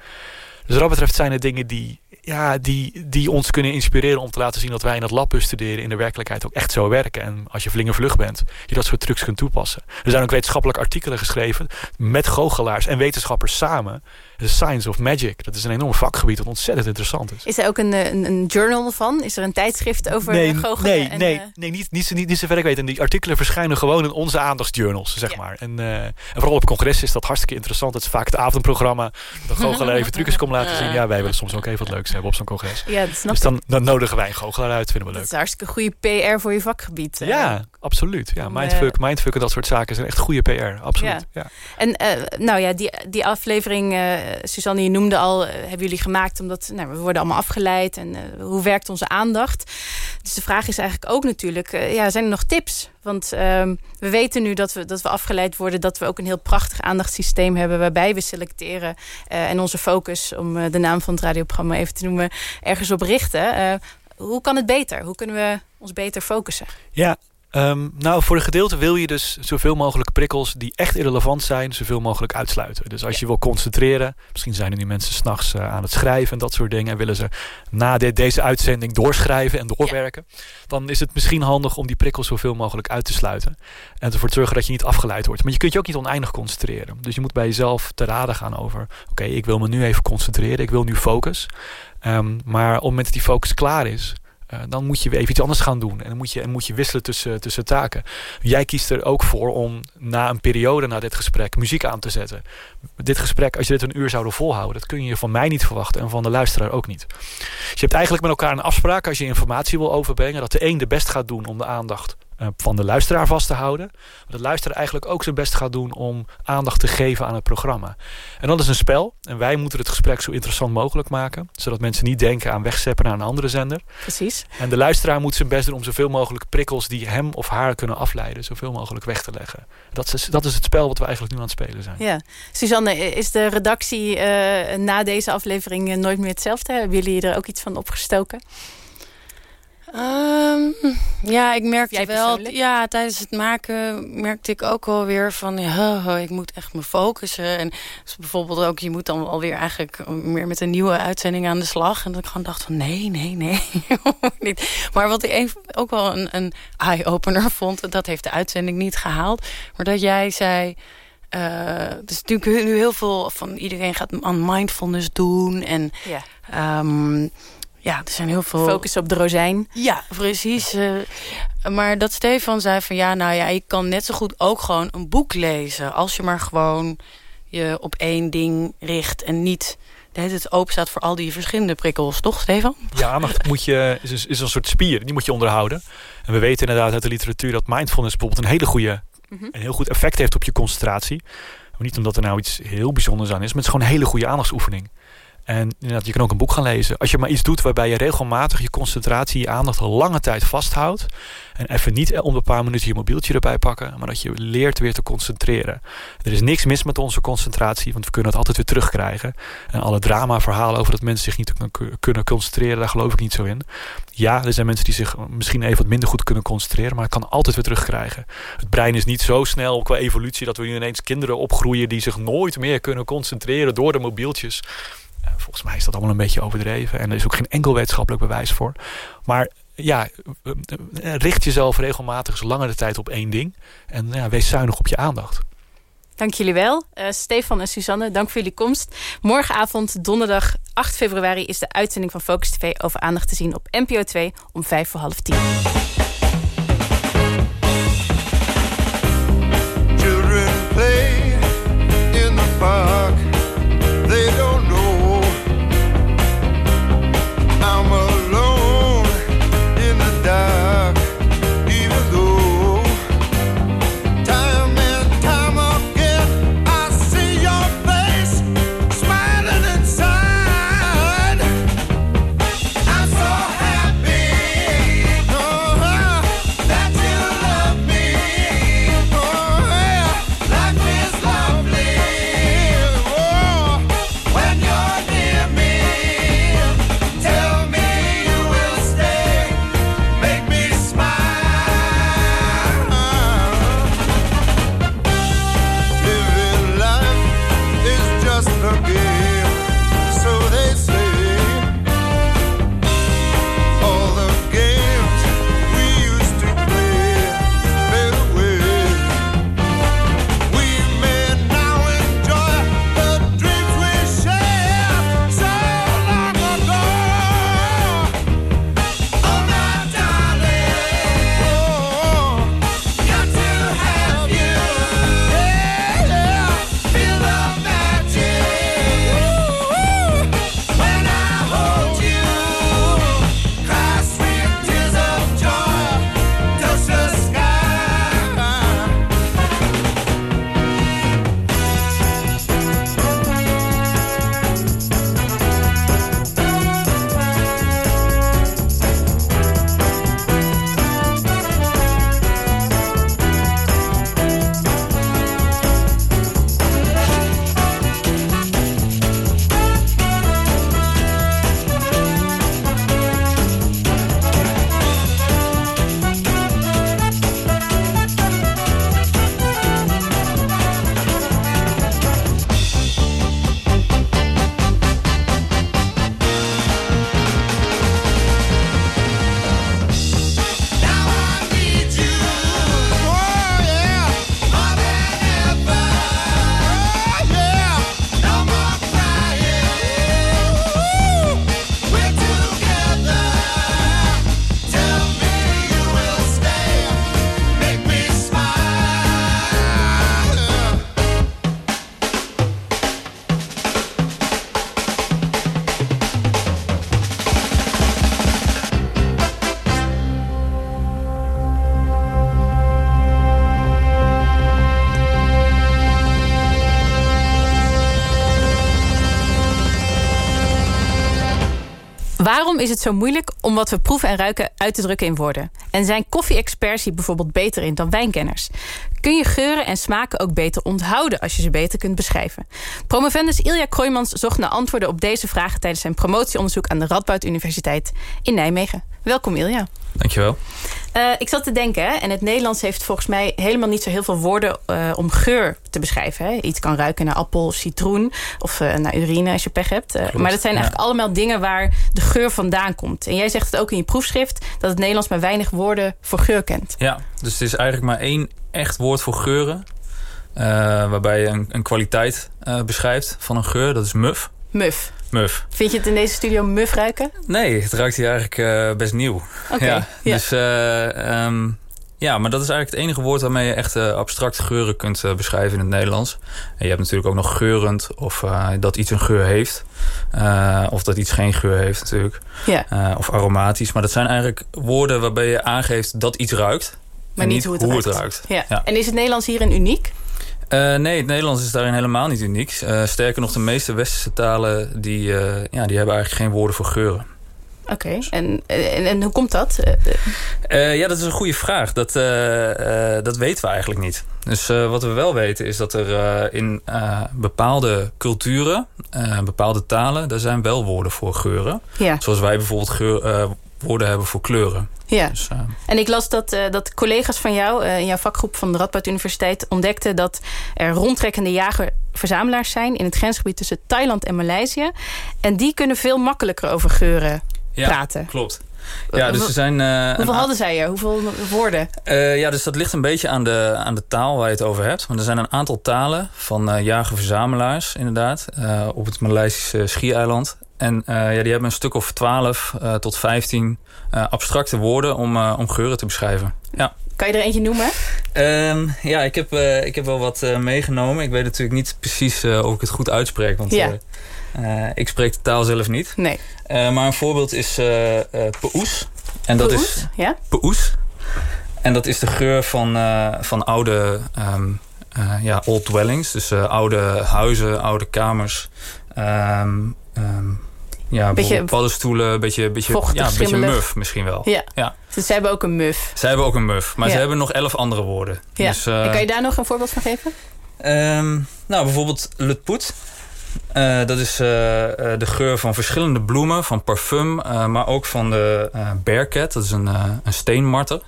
Dus wat dat betreft zijn er dingen die, ja, die, die ons kunnen inspireren om te laten zien dat wij in het lab studeren in de werkelijkheid ook echt zo werken. En als je vlug bent, je dat soort trucs kunt toepassen. Er zijn ook wetenschappelijke artikelen geschreven met goochelaars en wetenschappers samen The Science of Magic. Dat is een enorm vakgebied dat ontzettend interessant is. Is er ook een, eh, een, een journal van? Is er een tijdschrift over nee, goochelen? Nee, en, nee, uh... nee niet, niet, niet, niet zover ik weet. En die artikelen verschijnen gewoon in onze aandachtsjournals, zeg maar. En, uh, en, vooral op congressen is dat hartstikke interessant. Het is vaak het avondprogramma. Dat goochelaar even trucjes komt laten zien. Ja, wij willen soms ook even wat leuks hebben op zo'n congres. Ja, dat snap dus dan, dan, nodigen wij een goochelaar uit. Vinden we leuk. Dat is hartstikke goede PR voor je vakgebied. Ja, absoluut. Ja, mindfuck, mindfuck en dat soort zaken zijn echt goede PR. Absoluut. Ja. En nou ja, die, die aflevering, Suzanne, je noemde al, eh, hebben jullie gemaakt omdat nou, we worden allemaal afgeleid. En uh, hoe werkt onze aandacht? Dus de vraag is eigenlijk ook natuurlijk, ja, zijn er nog tips? Want uh, we weten nu dat we, dat we afgeleid worden, dat we ook een heel prachtig aandachtssysteem hebben waarbij we selecteren en onze focus, om de naam van het radioprogramma even te noemen, ergens op richten. hoe kan het beter? Hoe kunnen we ons beter focussen? Ja, Um, nou, voor een gedeelte wil je dus zoveel mogelijk prikkels die echt irrelevant zijn, zoveel mogelijk uitsluiten. Dus als je wil concentreren, misschien zijn er nu mensen s'nachts uh, aan het schrijven en dat soort dingen, en willen ze na de, deze uitzending doorschrijven en doorwerken, ja. dan is het misschien handig om die prikkels zoveel mogelijk uit te sluiten. En ervoor te zorgen dat je niet afgeleid wordt. Maar je kunt je ook niet oneindig concentreren. Dus je moet bij jezelf te raden gaan over, oké, okay, ik wil me nu even concentreren, ik wil nu focus. Um, maar op het moment dat die focus klaar is, uh, dan moet je weer even iets anders gaan doen. En dan moet je, en moet je wisselen tussen, tussen taken. Jij kiest er ook voor om na een periode na dit gesprek muziek aan te zetten. Dit gesprek, als je dit een uur zouden volhouden, dat kun je van mij niet verwachten en van de luisteraar ook niet. Dus je hebt eigenlijk met elkaar een afspraak als je informatie wil overbrengen, dat de een de best gaat doen om de aandacht uh, van de luisteraar vast te houden. Maar de luisteraar eigenlijk ook zijn best gaat doen om aandacht te geven aan het programma. En dat is een spel. En wij moeten het gesprek zo interessant mogelijk maken. Zodat mensen niet denken aan wegzeppen naar een andere zender. Precies. En de luisteraar moet zijn best doen om zoveel mogelijk prikkels die hem of haar kunnen afleiden. Zoveel mogelijk weg te leggen. Dat is, dat is het spel wat we eigenlijk nu aan het spelen zijn. Ja. Suzanne, is de redactie uh, na deze aflevering nooit meer hetzelfde? Hebben jullie er ook iets van opgestoken? Um, ja, ik merkte wel. Ja, tijdens het maken merkte ik ook wel weer van ja, ik moet echt me focussen. En dus bijvoorbeeld ook, je moet dan alweer eigenlijk meer met een nieuwe uitzending aan de slag. En dat ik gewoon dacht van nee, nee, nee. niet. Maar wat ik ook wel een, een eye-opener vond, dat heeft de uitzending niet gehaald. Maar dat jij zei. Uh, dus natuurlijk nu heel veel van iedereen gaat aan mindfulness doen. En ja. Um, ja, er zijn heel veel... Focus op de rozijn. Ja, precies. Uh, maar dat Stefan zei van ja, nou ja, je kan net zo goed ook gewoon een boek lezen. Als je maar gewoon je op één ding richt en niet het open staat voor al die verschillende prikkels, toch Stefan? Ja, aandacht moet je, is, is een soort spier, die moet je onderhouden. En we weten inderdaad uit de literatuur dat mindfulness bijvoorbeeld een hele goede, mm -hmm. een heel goed effect heeft op je concentratie. Maar niet omdat er nou iets heel bijzonders aan is, maar het is gewoon een hele goede aandachtsoefening. En je kan ook een boek gaan lezen. Als je maar iets doet waarbij je regelmatig je concentratie, je aandacht al lange tijd vasthoudt. En even niet om een paar minuten je mobieltje erbij pakken. Maar dat je leert weer te concentreren. Er is niks mis met onze concentratie. Want we kunnen het altijd weer terugkrijgen. En alle drama verhalen over dat mensen zich niet kunnen concentreren. Daar geloof ik niet zo in. Ja, er zijn mensen die zich misschien even wat minder goed kunnen concentreren. Maar het kan altijd weer terugkrijgen. Het brein is niet zo snel qua evolutie. Dat we nu ineens kinderen opgroeien die zich nooit meer kunnen concentreren door de mobieltjes. Volgens mij is dat allemaal een beetje overdreven. En er is ook geen enkel wetenschappelijk bewijs voor. Maar ja, richt jezelf regelmatig eens langere tijd op één ding. En ja, wees zuinig op je aandacht. Dank jullie wel. Uh, Stefan en Suzanne, dank voor jullie komst. Morgenavond, donderdag 8 februari... is de uitzending van Focus TV over aandacht te zien op NPO 2 om vijf voor half tien. Waarom is het zo moeilijk om wat we proeven en ruiken uit te drukken in woorden? En zijn koffie-experts hier bijvoorbeeld beter in dan wijnkenners? Kun je geuren en smaken ook beter onthouden als je ze beter kunt beschrijven? Promovendus Ilja Kroijmans zocht naar antwoorden op deze vragen tijdens zijn promotieonderzoek aan de Radboud Universiteit in Nijmegen. Welkom Ilja. Dankjewel. Uh, ik zat te denken, hè, en het Nederlands heeft volgens mij helemaal niet zo heel veel woorden uh, om geur te beschrijven. Hè. Iets kan ruiken naar appel, citroen of uh, naar urine als je pech hebt. maar dat zijn eigenlijk allemaal dingen waar de geur vandaan komt. En jij zegt het ook in je proefschrift dat het Nederlands maar weinig woorden voor geur kent. Ja, dus het is eigenlijk maar één echt woord voor geuren. waarbij je een, een kwaliteit beschrijft van een geur, dat is muf. Muf. Muf. Vind je het in deze studio muf ruiken? Nee, het ruikt hier eigenlijk uh, best nieuw. Oké. ja, ja. Dus uh, um, ja, maar dat is eigenlijk het enige woord waarmee je echt uh, abstracte geuren kunt beschrijven in het Nederlands. En je hebt natuurlijk ook nog geurend of dat iets een geur heeft. of dat iets geen geur heeft natuurlijk. Ja. of aromatisch. Maar dat zijn eigenlijk woorden waarbij je aangeeft dat iets ruikt. Maar niet hoe het hoe ruikt. Het ruikt. Ja. ja. En is het Nederlands hierin uniek? Uh, nee, het Nederlands is daarin helemaal niet uniek. Uh, sterker nog, de meeste westerse talen die, uh, ja, die hebben eigenlijk geen woorden voor geuren. Oké, okay. en, en, en, hoe komt dat? ja, dat is een goede vraag. Dat, dat weten we eigenlijk niet. Dus wat we wel weten is dat er in bepaalde culturen, bepaalde talen... daar zijn wel woorden voor geuren. Ja. Zoals wij bijvoorbeeld geur, woorden hebben voor kleuren. Ja, dus, uh, en ik las dat, uh, dat collega's van jou uh, in jouw vakgroep van de Radboud Universiteit ontdekten dat er rondtrekkende jager-verzamelaars zijn in het grensgebied tussen Thailand en Maleisië. En die kunnen veel makkelijker over geuren ja, praten. Klopt. Ja, dus er zijn, Hoeveel hadden zij er? Hoeveel woorden? ja, dus dat ligt een beetje aan de, aan de taal waar je het over hebt. Want er zijn een aantal talen van jager-verzamelaars, inderdaad, op het Maleisische schiereiland. En uh, ja, die hebben een stuk of 12 uh, tot 15 uh, abstracte woorden om, om geuren te beschrijven. Ja. Kan je er eentje noemen? Um, ja, ik heb, ik heb wel wat meegenomen. Ik weet natuurlijk niet precies of ik het goed uitspreek. Want ja. Ik spreek de taal zelf niet. Nee. maar een voorbeeld is peoes. En dat Peoes? is ja? peoes. En dat is de geur van, van oude um, ja, old dwellings. Dus oude huizen, oude kamers. Um, Um, ja, beetje paddenstoelen, een beetje, beetje, vochtig, ja, een beetje muf misschien wel. Ja. ja. Dus ze hebben ook een muf. Ze hebben ook een muf, maar Ja. ze hebben nog elf andere woorden. Ja. Dus, uh, en kan je daar nog een voorbeeld van geven? um, nou, bijvoorbeeld Lutpoet. Uh, dat is uh, de geur van verschillende bloemen, van parfum, maar ook van de bearcat. Dat is een, een steenmarter.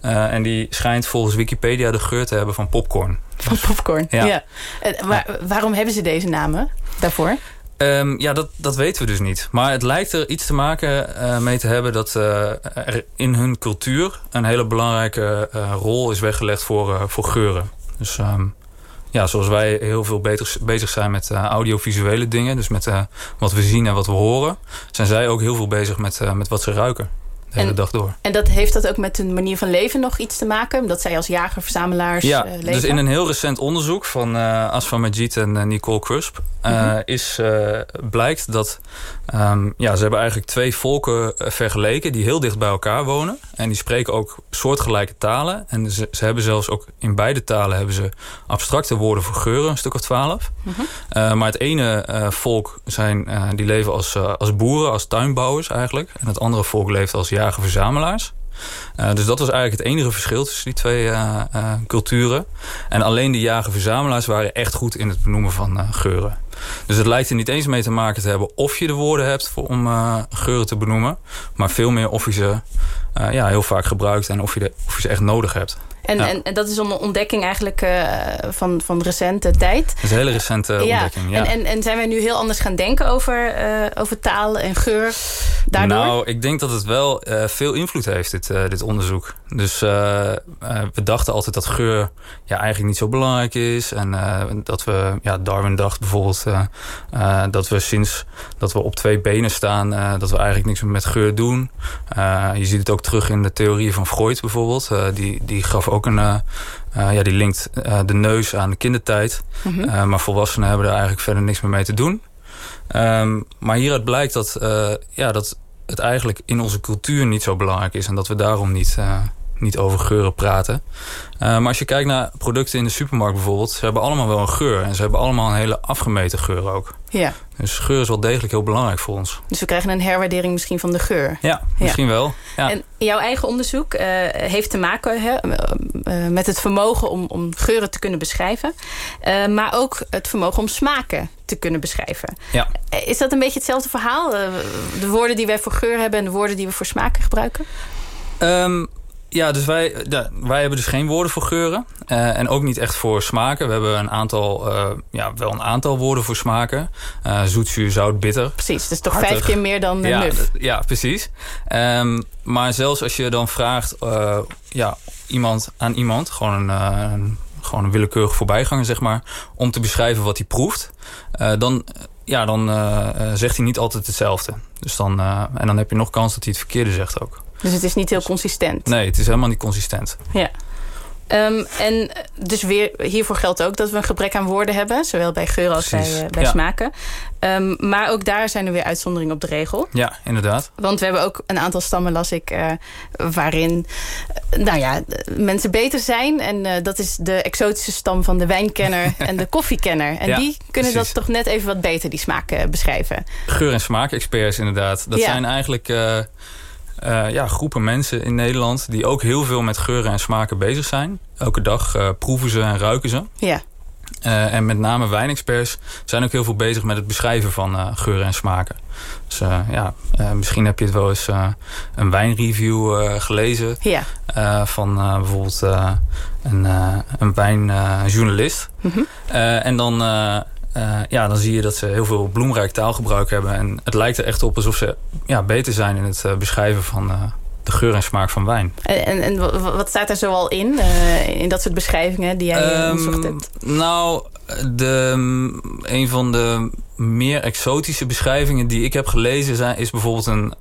en die schijnt volgens Wikipedia de geur te hebben van popcorn. Van popcorn, Ja. ja. En, maar waarom hebben ze deze namen daarvoor? Um, ja, dat, dat weten we dus niet. Maar het lijkt er iets te maken uh, mee te hebben... dat uh, er in hun cultuur een hele belangrijke uh, rol is weggelegd voor, voor geuren. Dus um, ja, zoals wij heel veel beter, bezig zijn met audiovisuele dingen... dus met wat we zien en wat we horen... zijn zij ook heel veel bezig met, met wat ze ruiken. De hele En- dag door. En dat heeft dat ook met hun manier van leven nog iets te maken? Omdat zij als jager-verzamelaars Ja, eh, leven? dus in een heel recent onderzoek van uh, Asfa Majid en uh, Nicole Crusp... Mhm. is, blijkt dat um, ja, ze hebben eigenlijk twee volken vergeleken... die heel dicht bij elkaar wonen. En die spreken ook soortgelijke talen. En ze, ze hebben zelfs ook in beide talen... hebben ze abstracte woorden voor geuren, een stuk of twaalf. Mhm. Uh, maar het ene volk zijn, die leven als, als boeren, als tuinbouwers eigenlijk. En het andere volk leeft als jager-verzamelaars. Uh, dus dat was eigenlijk het enige verschil tussen die twee uh, uh, culturen. En alleen de jager-verzamelaars waren echt goed in het benoemen van geuren. Dus het lijkt er niet eens mee te maken te hebben of je de woorden hebt voor, om geuren te benoemen. Maar veel meer of je ze ja, heel vaak gebruikt en of je, de, of je ze echt nodig hebt. En, Ja. en, en dat is een ontdekking eigenlijk uh, van, van recente tijd. Dat is een hele recente ontdekking. Ja. En, en, en zijn wij nu heel anders gaan denken over, uh, over taal en geur daardoor? Nou, ik denk dat het wel uh, veel invloed heeft, dit, dit onderzoek. Dus we dachten altijd dat geur ja, eigenlijk niet zo belangrijk is. En dat we, ja, Darwin dacht bijvoorbeeld dat we sinds dat we op twee benen staan... dat we eigenlijk niks meer met geur doen. je ziet het ook terug in de theorieën van Freud bijvoorbeeld. die, die gaf ook een... Uh, ja, die linkt uh, de neus aan de kindertijd. Mhm. Mm -hmm. uh, maar volwassenen hebben er eigenlijk verder niks meer mee te doen. Um, maar hieruit blijkt dat, ja, dat het eigenlijk in onze cultuur niet zo belangrijk is. En dat we daarom niet, niet over geuren praten. maar als je kijkt naar producten in de supermarkt bijvoorbeeld. Ze hebben allemaal wel een geur. En ze hebben allemaal een hele afgemeten geur ook. Ja. Dus geur is wel degelijk heel belangrijk voor ons. Dus we krijgen een herwaardering misschien van de geur. Ja, misschien wel. Ja. En jouw eigen onderzoek uh, heeft te maken hè, uh, met het vermogen om, om, geuren te kunnen beschrijven. Uh, maar ook het vermogen om smaken te kunnen beschrijven. Ja. Is dat een beetje hetzelfde verhaal? de woorden die wij voor geur hebben en de woorden die we voor smaken gebruiken? Um, ja, dus wij, ja, wij hebben dus geen woorden voor geuren. Uh, en ook niet echt voor smaken. We hebben een aantal, uh, ja, wel een aantal woorden voor smaken. Uh, zoet, zuur, zout, bitter. Precies, dus toch Hartig. vijf keer meer dan ja, nuf. Ja, precies. Um, maar zelfs als je dan vraagt ja, iemand aan iemand... gewoon een, gewoon een willekeurige voorbijganger, zeg maar... om te beschrijven wat hij proeft... dan ja, dan uh, zegt hij niet altijd hetzelfde. Dus dan, uh, en dan heb je nog kans dat hij het verkeerde zegt ook. Dus het is niet heel consistent? Nee, het is helemaal niet consistent. Ja. Um, en dus weer, hiervoor geldt ook dat we een gebrek aan woorden hebben. Zowel bij geur als bij, uh, bij ja. smaken. Um, maar ook daar zijn er weer uitzonderingen op de regel. Ja, inderdaad. Want we hebben ook een aantal stammen, las ik, uh, waarin nou ja, mensen beter zijn. En dat is de exotische stam van de wijnkenner en de koffiekenner. En ja, die kunnen precies. dat toch net even wat beter, die smaken beschrijven. Geur- en smaakexperts inderdaad. Dat ja. zijn eigenlijk uh, ja, groepen mensen in Nederland... die ook heel veel met geuren en smaken bezig zijn. Elke dag uh, proeven ze en ruiken ze. Ja. Uh, en met name wijnexperts zijn ook heel veel bezig met het beschrijven van geuren en smaken. Dus ja, misschien heb je het wel eens een wijnreview gelezen. Ja. van bijvoorbeeld een, een wijnjournalist. Mm -hmm. en dan uh, ja, dan zie je dat ze heel veel bloemrijk taalgebruik hebben. En het lijkt er echt op alsof ze ja, beter zijn in het uh, beschrijven van uh, de geur en smaak van wijn. En, en wat staat er zoal in, in dat soort beschrijvingen die jij um, onderzocht hebt? Nou, de, een van de meer exotische beschrijvingen die ik heb gelezen... Zijn, is bijvoorbeeld een,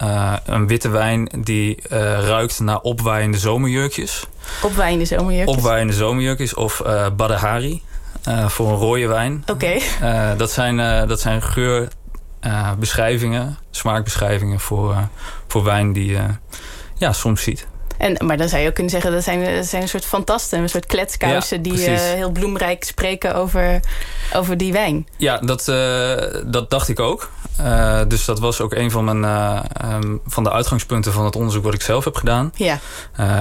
een witte wijn die ruikt naar opwaaiende zomerjurkjes. Opwaaiende zomerjurkjes? Opwaaiende zomerjurkjes of Badahari. Uh, voor een rode wijn. Oké. Okay. Uh, dat, zijn, uh, dat zijn geurbeschrijvingen, smaakbeschrijvingen voor, voor wijn die je ja, soms ziet. En, maar dan zou je ook kunnen zeggen, dat zijn, dat zijn een soort fantasten. Een soort kletskousen ja, die uh, heel bloemrijk spreken over, over die wijn. Ja, dat, uh, dat dacht ik ook. Uh, dus dat was ook een van, mijn, um, van de uitgangspunten van het onderzoek wat ik zelf heb gedaan. Ja.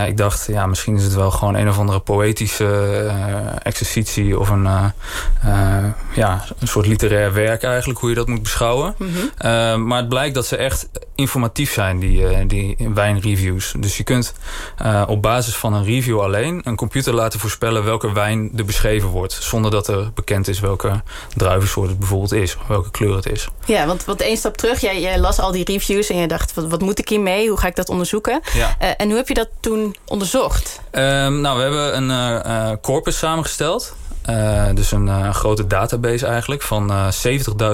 ik dacht, ja, misschien is het wel gewoon een of andere poëtische exercitie... of een, ja, een soort literair werk eigenlijk, hoe je dat moet beschouwen. Mm -hmm. maar het blijkt dat ze echt informatief zijn, die, die wijnreviews. Dus je kunt uh, op basis van een review alleen een computer laten voorspellen welke wijn er beschreven wordt. Zonder dat er bekend is welke druivensoort het bijvoorbeeld is. Of welke kleur het is. Ja, want, want één stap terug. Jij, jij las al die reviews en je dacht, wat, wat moet ik hiermee? Hoe ga ik dat onderzoeken? Ja. Uh, en hoe heb je dat toen onderzocht? Um, nou, we hebben een uh, corpus samengesteld. Uh, dus een uh, grote database eigenlijk van uh,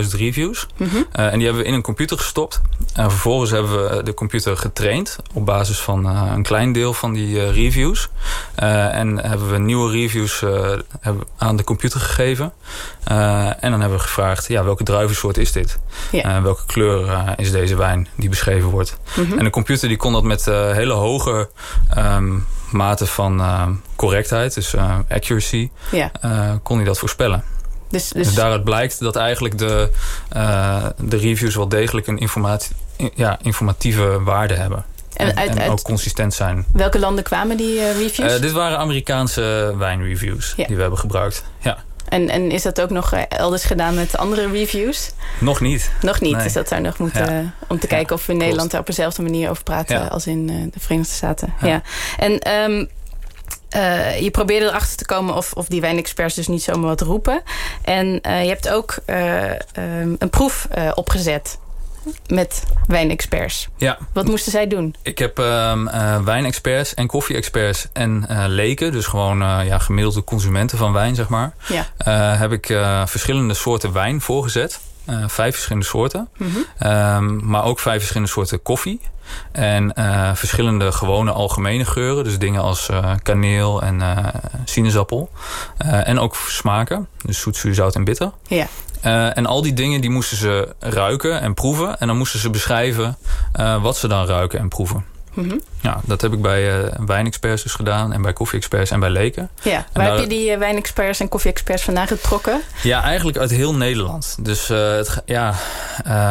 70.000 reviews. Mm -hmm. en die hebben we in een computer gestopt. En vervolgens hebben we de computer getraind op basis van een klein deel van die reviews. en hebben we nieuwe reviews aan de computer gegeven. en dan hebben we gevraagd, ja, welke druivensoort is dit? Ja. welke kleur is deze wijn die beschreven wordt? Mm -hmm. En de computer die kon dat met hele hoge... Um, mate van uh, correctheid, dus uh, accuracy, ja. uh, kon hij dat voorspellen. Dus, dus... dus daaruit blijkt dat eigenlijk de, de reviews wel degelijk een informatie, ja, informatieve waarde hebben. En, uit, en ook uit consistent zijn. Welke landen kwamen die reviews? dit waren Amerikaanse wijnreviews ja. die we hebben gebruikt. Ja. En, en is dat ook nog elders gedaan met andere reviews? Nog niet. Nog niet, nee. dus dat zou nog moeten... Ja. Om te kijken of we in Nederland daar op dezelfde manier over praten... Als in uh, de Verenigde Staten. Ja. En um, uh, je probeerde erachter te komen of, of die wijnexperts dus niet zomaar wat roepen. En uh, je hebt ook um, een proef opgezet met wijnexperts. Ja. Wat moesten zij doen? Ik heb um, uh, wijnexperts en koffie-experts en uh, leken... dus gewoon uh, ja, gemiddelde consumenten van wijn, zeg maar... Ja. heb ik verschillende soorten wijn voorgezet. vijf verschillende soorten. Mm -hmm. um, maar ook vijf verschillende soorten koffie. En verschillende gewone algemene geuren. Dus dingen als kaneel en sinaasappel. en ook smaken. Dus zoet, zuur, zout en bitter. Ja. Uh, en al die dingen die moesten ze ruiken en proeven. En dan moesten ze beschrijven uh, wat ze dan ruiken en proeven. Mhm. Ja, dat heb ik bij uh, wijnexperts dus gedaan. En bij koffie-experts en bij leken. Ja, waar heb je die wijnexperts en koffie-experts vandaan getrokken? Ja, eigenlijk uit heel Nederland. Dus het, ja,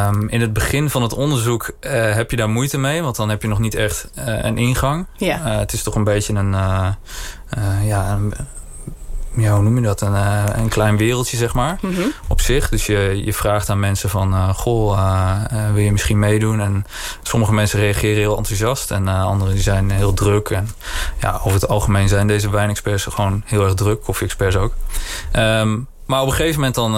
um, in het begin van het onderzoek heb je daar moeite mee. Want dan heb je nog niet echt een ingang. Ja. het is toch een beetje een... ja, een, ja, hoe noem je dat? Een, uh, een klein wereldje, zeg maar. Mm -hmm. Op zich. Dus je, je vraagt aan mensen van... Uh, goh, uh, wil je misschien meedoen? En sommige mensen reageren heel enthousiast. En anderen die zijn heel druk. En ja, over het algemeen zijn deze wijnexperts gewoon heel erg druk. Koffie-experts ook. Um, maar op een gegeven moment dan,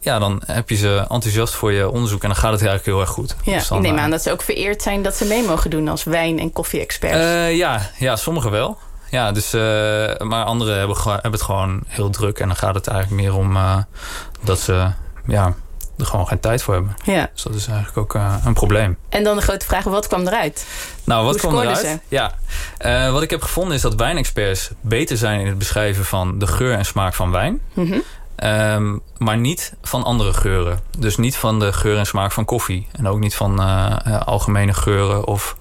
ja, dan heb je ze enthousiast voor je onderzoek. En dan gaat het eigenlijk heel erg goed. Ja, dus dan, ik neem aan dat ze ook vereerd zijn dat ze mee mogen doen als wijn- en koffie-experts. ja, ja, sommigen wel. Ja, dus, uh, maar anderen hebben, hebben het gewoon heel druk. En dan gaat het eigenlijk meer om uh, dat ze ja, er gewoon geen tijd voor hebben. Ja. Dus dat is eigenlijk ook uh, een probleem. En dan de grote vraag, wat kwam eruit? Nou, wat Hoe kwam eruit? Ze? Ja, wat ik heb gevonden is dat wijnexperts beter zijn in het beschrijven van de geur en smaak van wijn. Mm -hmm. Um, maar niet van andere geuren. Dus niet van de geur en smaak van koffie. En ook niet van algemene geuren of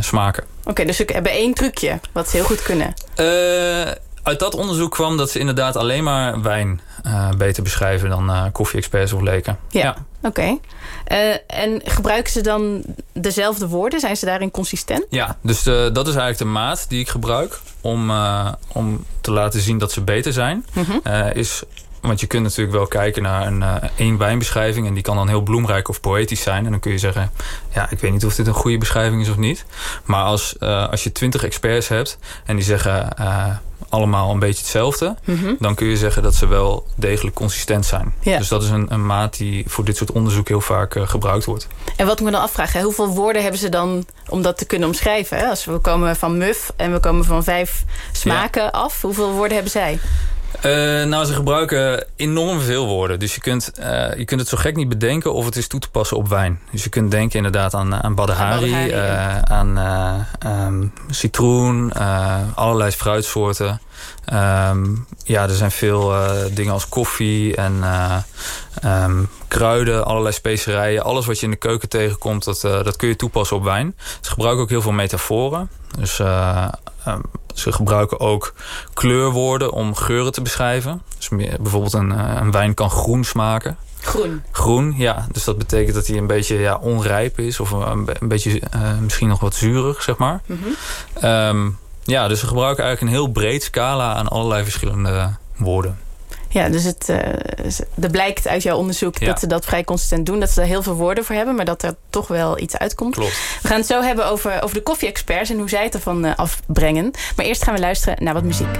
smaken. Oké, okay, dus we hebben één trucje wat ze heel goed kunnen. Uh, uit dat onderzoek kwam dat ze inderdaad alleen maar wijn uh, beter beschrijven dan koffie-experts of leken. Ja, ja. oké. Okay. en gebruiken ze dan dezelfde woorden? Zijn ze daarin consistent? Ja, dus de, dat is eigenlijk de maat die ik gebruik om, om te laten zien dat ze beter zijn. Mm -hmm. is want je kunt natuurlijk wel kijken naar een uh, één wijnbeschrijving... en die kan dan heel bloemrijk of poëtisch zijn. En dan kun je zeggen, ja, ik weet niet of dit een goede beschrijving is of niet. Maar als, als je twintig experts hebt en die zeggen allemaal een beetje hetzelfde... Mm -hmm. dan kun je zeggen dat ze wel degelijk consistent zijn. Ja. Dus dat is een, een, maat die voor dit soort onderzoek heel vaak gebruikt wordt. En wat ik me dan afvraag, hè, hoeveel woorden hebben ze dan om dat te kunnen omschrijven? Hè? Als we komen van muf en we komen van vijf smaken ja. af, hoeveel woorden hebben zij? Uh, nou, ze gebruiken enorm veel woorden. Dus je kunt, uh, je kunt het zo gek niet bedenken of het is toe te passen op wijn. Dus je kunt denken inderdaad aan, aan Badahari, Badahari, uh, aan um, citroen, allerlei fruitsoorten. Um, ja, er zijn veel dingen als koffie en um, kruiden, allerlei specerijen. Alles wat je in de keuken tegenkomt, dat, dat kun je toepassen op wijn. Ze gebruiken ook heel veel metaforen. Dus um, ze gebruiken ook kleurwoorden om geuren te beschrijven. Dus meer, bijvoorbeeld een, een wijn kan groen smaken. Groen? Groen, ja. Dus dat betekent dat hij een beetje ja, onrijp is. Of een, een beetje uh, misschien nog wat zuurig, zeg maar. Mm -hmm. um, ja, dus ze gebruiken eigenlijk een heel breed scala aan allerlei verschillende woorden. Ja, dus het uh, er blijkt uit jouw onderzoek ja. dat ze dat vrij consistent doen. Dat ze daar heel veel woorden voor hebben, maar dat er toch wel iets uitkomt. Klopt. We gaan het zo hebben over, over de koffie-experts en hoe zij het ervan uh, afbrengen. Maar eerst gaan we luisteren naar wat muziek.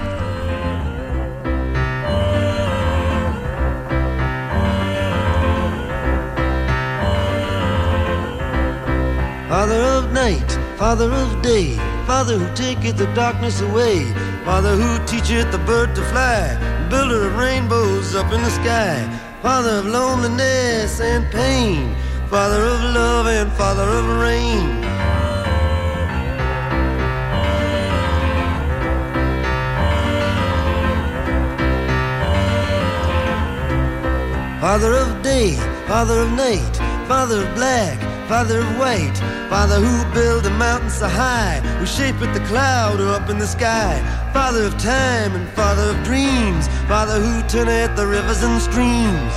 Father of night, Father of day, Father who taketh the darkness away, Father who teacheth the bird to fly, builder of rainbows up in the sky, Father of loneliness and pain, Father of love and Father of rain. Father of day, Father of night, Father of black, Father of white, Father who build the mountains so high, who shapeth the cloud or up in the sky, Father of time and Father of dreams, Father who turneth the rivers and streams.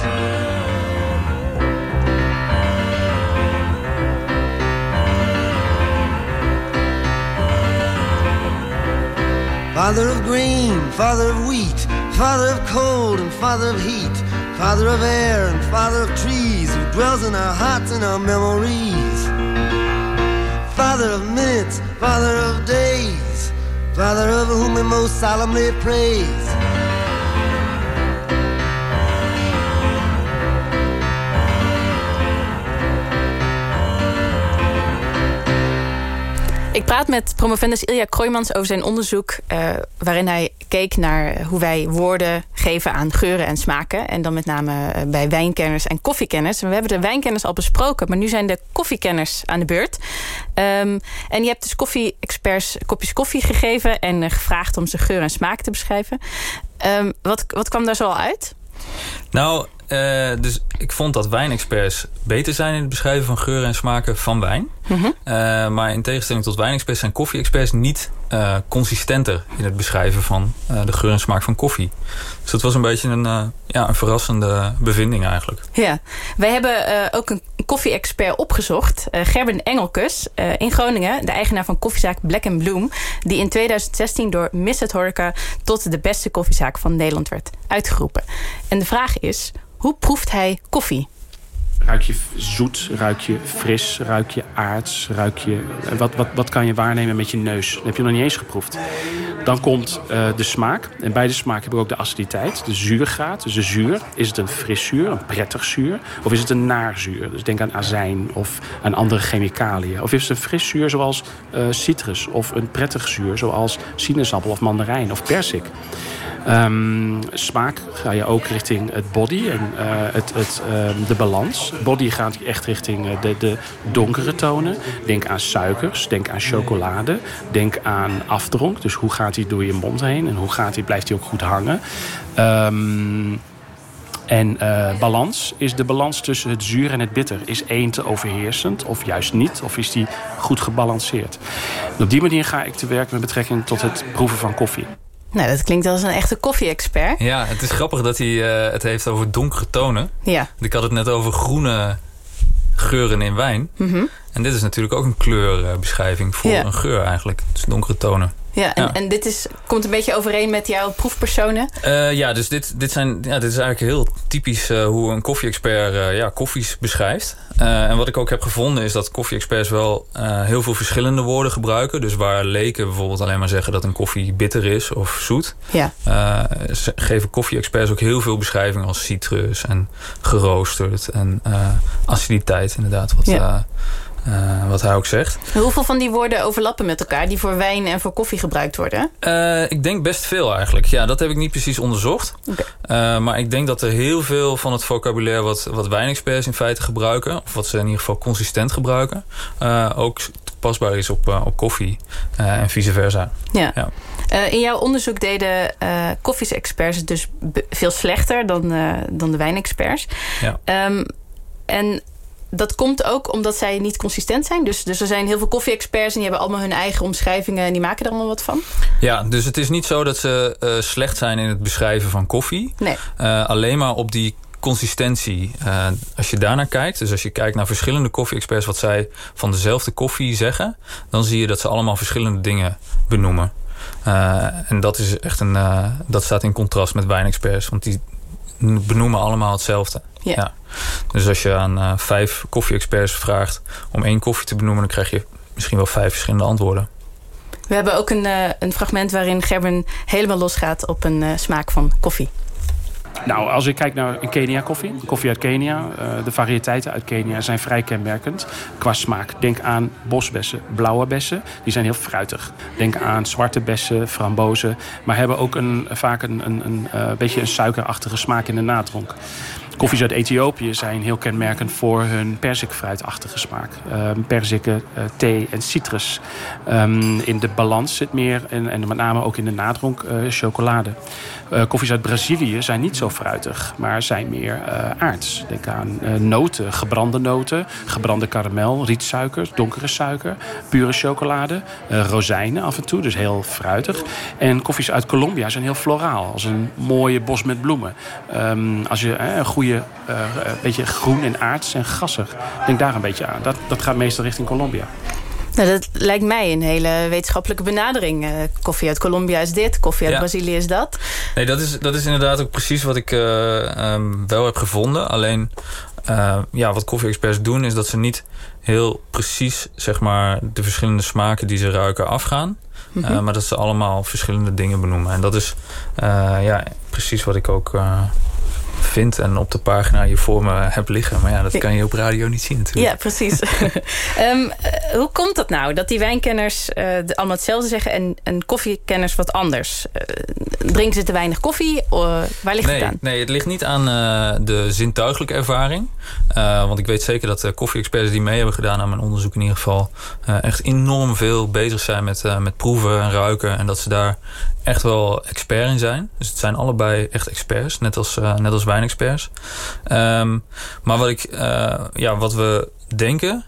Father of grain, Father of wheat, Father of cold and Father of heat, Father of air and Father of trees, dwells in our hearts and our memories. Father of minutes, Father of days, Father of whom we most solemnly praise. Ik praat met promovendus Ilja Kroijmans over zijn onderzoek... Uh, waarin hij keek naar hoe wij woorden geven aan geuren en smaken. En dan met name bij wijnkenners en koffiekenners. We hebben de wijnkenners al besproken, maar nu zijn de koffiekenners aan de beurt. Um, en je hebt dus koffie-experts kopjes koffie gegeven... en gevraagd om ze geur en smaak te beschrijven. Um, wat, wat kwam daar zo al uit? Nou, eh, dus ik vond dat wijnexperts beter zijn in het beschrijven van geuren en smaken van wijn. Mhm. Eh, maar in tegenstelling tot wijnexperts zijn koffie-experts niet eh, consistenter in het beschrijven van de geur en smaak van koffie. Dus dat was een beetje een, ja, een verrassende bevinding eigenlijk. Ja, wij hebben ook een koffie-expert opgezocht. Gerben Engelkes in Groningen, de eigenaar van koffiezaak Black Bloom. Die in 2016 door Miss het Horeca tot de beste koffiezaak van Nederland werd uitgeroepen. En de vraag is, hoe proeft hij koffie? Ruik je zoet, ruik je fris, ruik je aards, ruik je... Wat, wat, wat kan je waarnemen met je neus? Dat heb je nog niet eens geproefd. Dan komt uh, de smaak. En bij de smaak hebben we ook de aciditeit, de zuurgraad. Dus de zuur. Is het een fris zuur, een prettig zuur? Of is het een naarzuur? Dus denk aan azijn of aan andere chemicaliën. Of is het een fris zuur zoals uh, citrus? Of een prettig zuur zoals sinaasappel of mandarijn of persik? Um, smaak ga je ook richting het body en uh, het, het, uh, de balans. Body gaat echt richting uh, de, de donkere tonen. Denk aan suikers, denk aan chocolade, denk aan afdronk. Dus hoe gaat die door je mond heen en hoe gaat die, blijft die ook goed hangen. Um, en uh, balans is de balans tussen het zuur en het bitter. Is één te overheersend of juist niet? Of is die goed gebalanceerd? Op die manier ga ik te werk met betrekking tot het proeven van koffie. Nou, dat klinkt als een echte koffie-expert. Ja, het is grappig dat hij uh, het heeft over donkere tonen. Ja. Ik had het net over groene geuren in wijn. Mm -hmm. En dit is natuurlijk ook een kleurbeschrijving voor Ja. een geur eigenlijk. Dus donkere tonen. Ja, en, Ja. en dit is, komt een beetje overeen met jouw proefpersonen. Eh, ja, dus dit, dit, zijn, ja, dit is eigenlijk heel typisch eh, hoe een koffie-expert eh, ja, koffies beschrijft. En wat ik ook heb gevonden is dat koffie-experts wel heel veel verschillende woorden gebruiken. Dus waar leken bijvoorbeeld alleen maar zeggen dat een koffie bitter is of zoet. Ja. geven koffie-experts ook heel veel beschrijvingen als citrus en geroosterd en aciditeit inderdaad. Wat, Ja. Eh, wat hij ook zegt. Hoeveel van die woorden overlappen met elkaar... die voor wijn en voor koffie gebruikt worden? Eh, ik denk best veel eigenlijk. Ja, dat heb ik niet precies onderzocht. Eh, maar ik denk dat er heel veel van het vocabulaire wat, wat wijnexperts in feite gebruiken... of wat ze in ieder geval consistent gebruiken... ook toepasbaar is op, op koffie en vice versa. Ja. Ja. In jouw onderzoek deden koffies-experts dus veel slechter dan, dan de wijnexperts. Ja. Ehm, en dat komt ook omdat zij niet consistent zijn. Dus, dus er zijn heel veel koffie-experts en die hebben allemaal hun eigen omschrijvingen en die maken er allemaal wat van. Ja, dus het is niet zo dat ze eh, slecht zijn in het beschrijven van koffie. Nee. Eh, alleen maar op die consistentie. Eh, als je daarnaar kijkt, dus als je kijkt naar verschillende koffie-experts... wat zij van dezelfde koffie zeggen... dan zie je dat ze allemaal verschillende dingen benoemen. En dat, is echt een, dat staat in contrast met wijnexperts. Want die benoemen allemaal hetzelfde. Ja. Dus als je aan eh, vijf koffie-experts vraagt... om één koffie te benoemen... dan krijg je misschien wel vijf verschillende antwoorden. We hebben ook een, eh, een fragment waarin Gerben helemaal losgaat op een eh, smaak van koffie. Nou, als ik kijk naar een Kenia koffie, koffie uit Kenia, eh, de variëteiten uit Kenia zijn vrij kenmerkend qua smaak. Denk aan bosbessen, blauwe bessen, die zijn heel fruitig. Denk aan zwarte bessen, frambozen, maar hebben ook een, vaak een, een, een eh, beetje een suikerachtige smaak in de natronk. Koffies uit Ethiopië zijn heel kenmerkend voor hun perzikfruitachtige smaak. Ehm perziken, eh, thee en citrus. Ehm, in de balans zit meer, en, en met name ook in de natronk, eh, chocolade. Eh, koffies uit Brazilië zijn niet zo fruitig, maar zijn meer aards. Denk aan noten, gebrande noten, gebrande karamel, rietsuiker, donkere suiker, pure chocolade, rozijnen af en toe, dus heel fruitig. En koffies uit Colombia zijn heel floraal, als een mooie bos met bloemen. Ehm, als je een goede, eh, een beetje groen en aards en gassig, denk daar een beetje aan. Dat, dat gaat meestal richting Colombia. Nou, dat lijkt mij een hele wetenschappelijke benadering. Eh, koffie uit Colombia is dit, koffie uit Ja. Brazilië is dat. Nee, dat is, dat is inderdaad ook precies wat ik eh, ehm, wel heb gevonden. Alleen, eh, ja, wat koffie-experts doen... is dat ze niet heel precies zeg maar, de verschillende smaken die ze ruiken afgaan. Mhm. Eh, maar dat ze allemaal verschillende dingen benoemen. En dat is eh, ja, precies wat ik ook vind... en op de pagina hier voor me heb liggen. Maar ja, dat kan je op radio niet zien natuurlijk. Ja, precies. Ehm, eh, hoe komt dat nou? Dat die wijnkenners eh, allemaal hetzelfde zeggen en, en koffiekenners wat anders? Eh, drinken ze te weinig koffie? Waar ligt nee, het aan? Nee, het ligt niet aan de zintuigelijke ervaring. Want ik weet zeker dat de koffie-experts die mee hebben gedaan aan mijn onderzoek in ieder geval... echt enorm veel bezig zijn met, met proeven en ruiken. En dat ze daar echt wel expert in zijn. Dus het zijn allebei echt experts, net als, net als wijnexperts. Wijnexperts. Ehm, maar wat, ik, eh, ja, wat we denken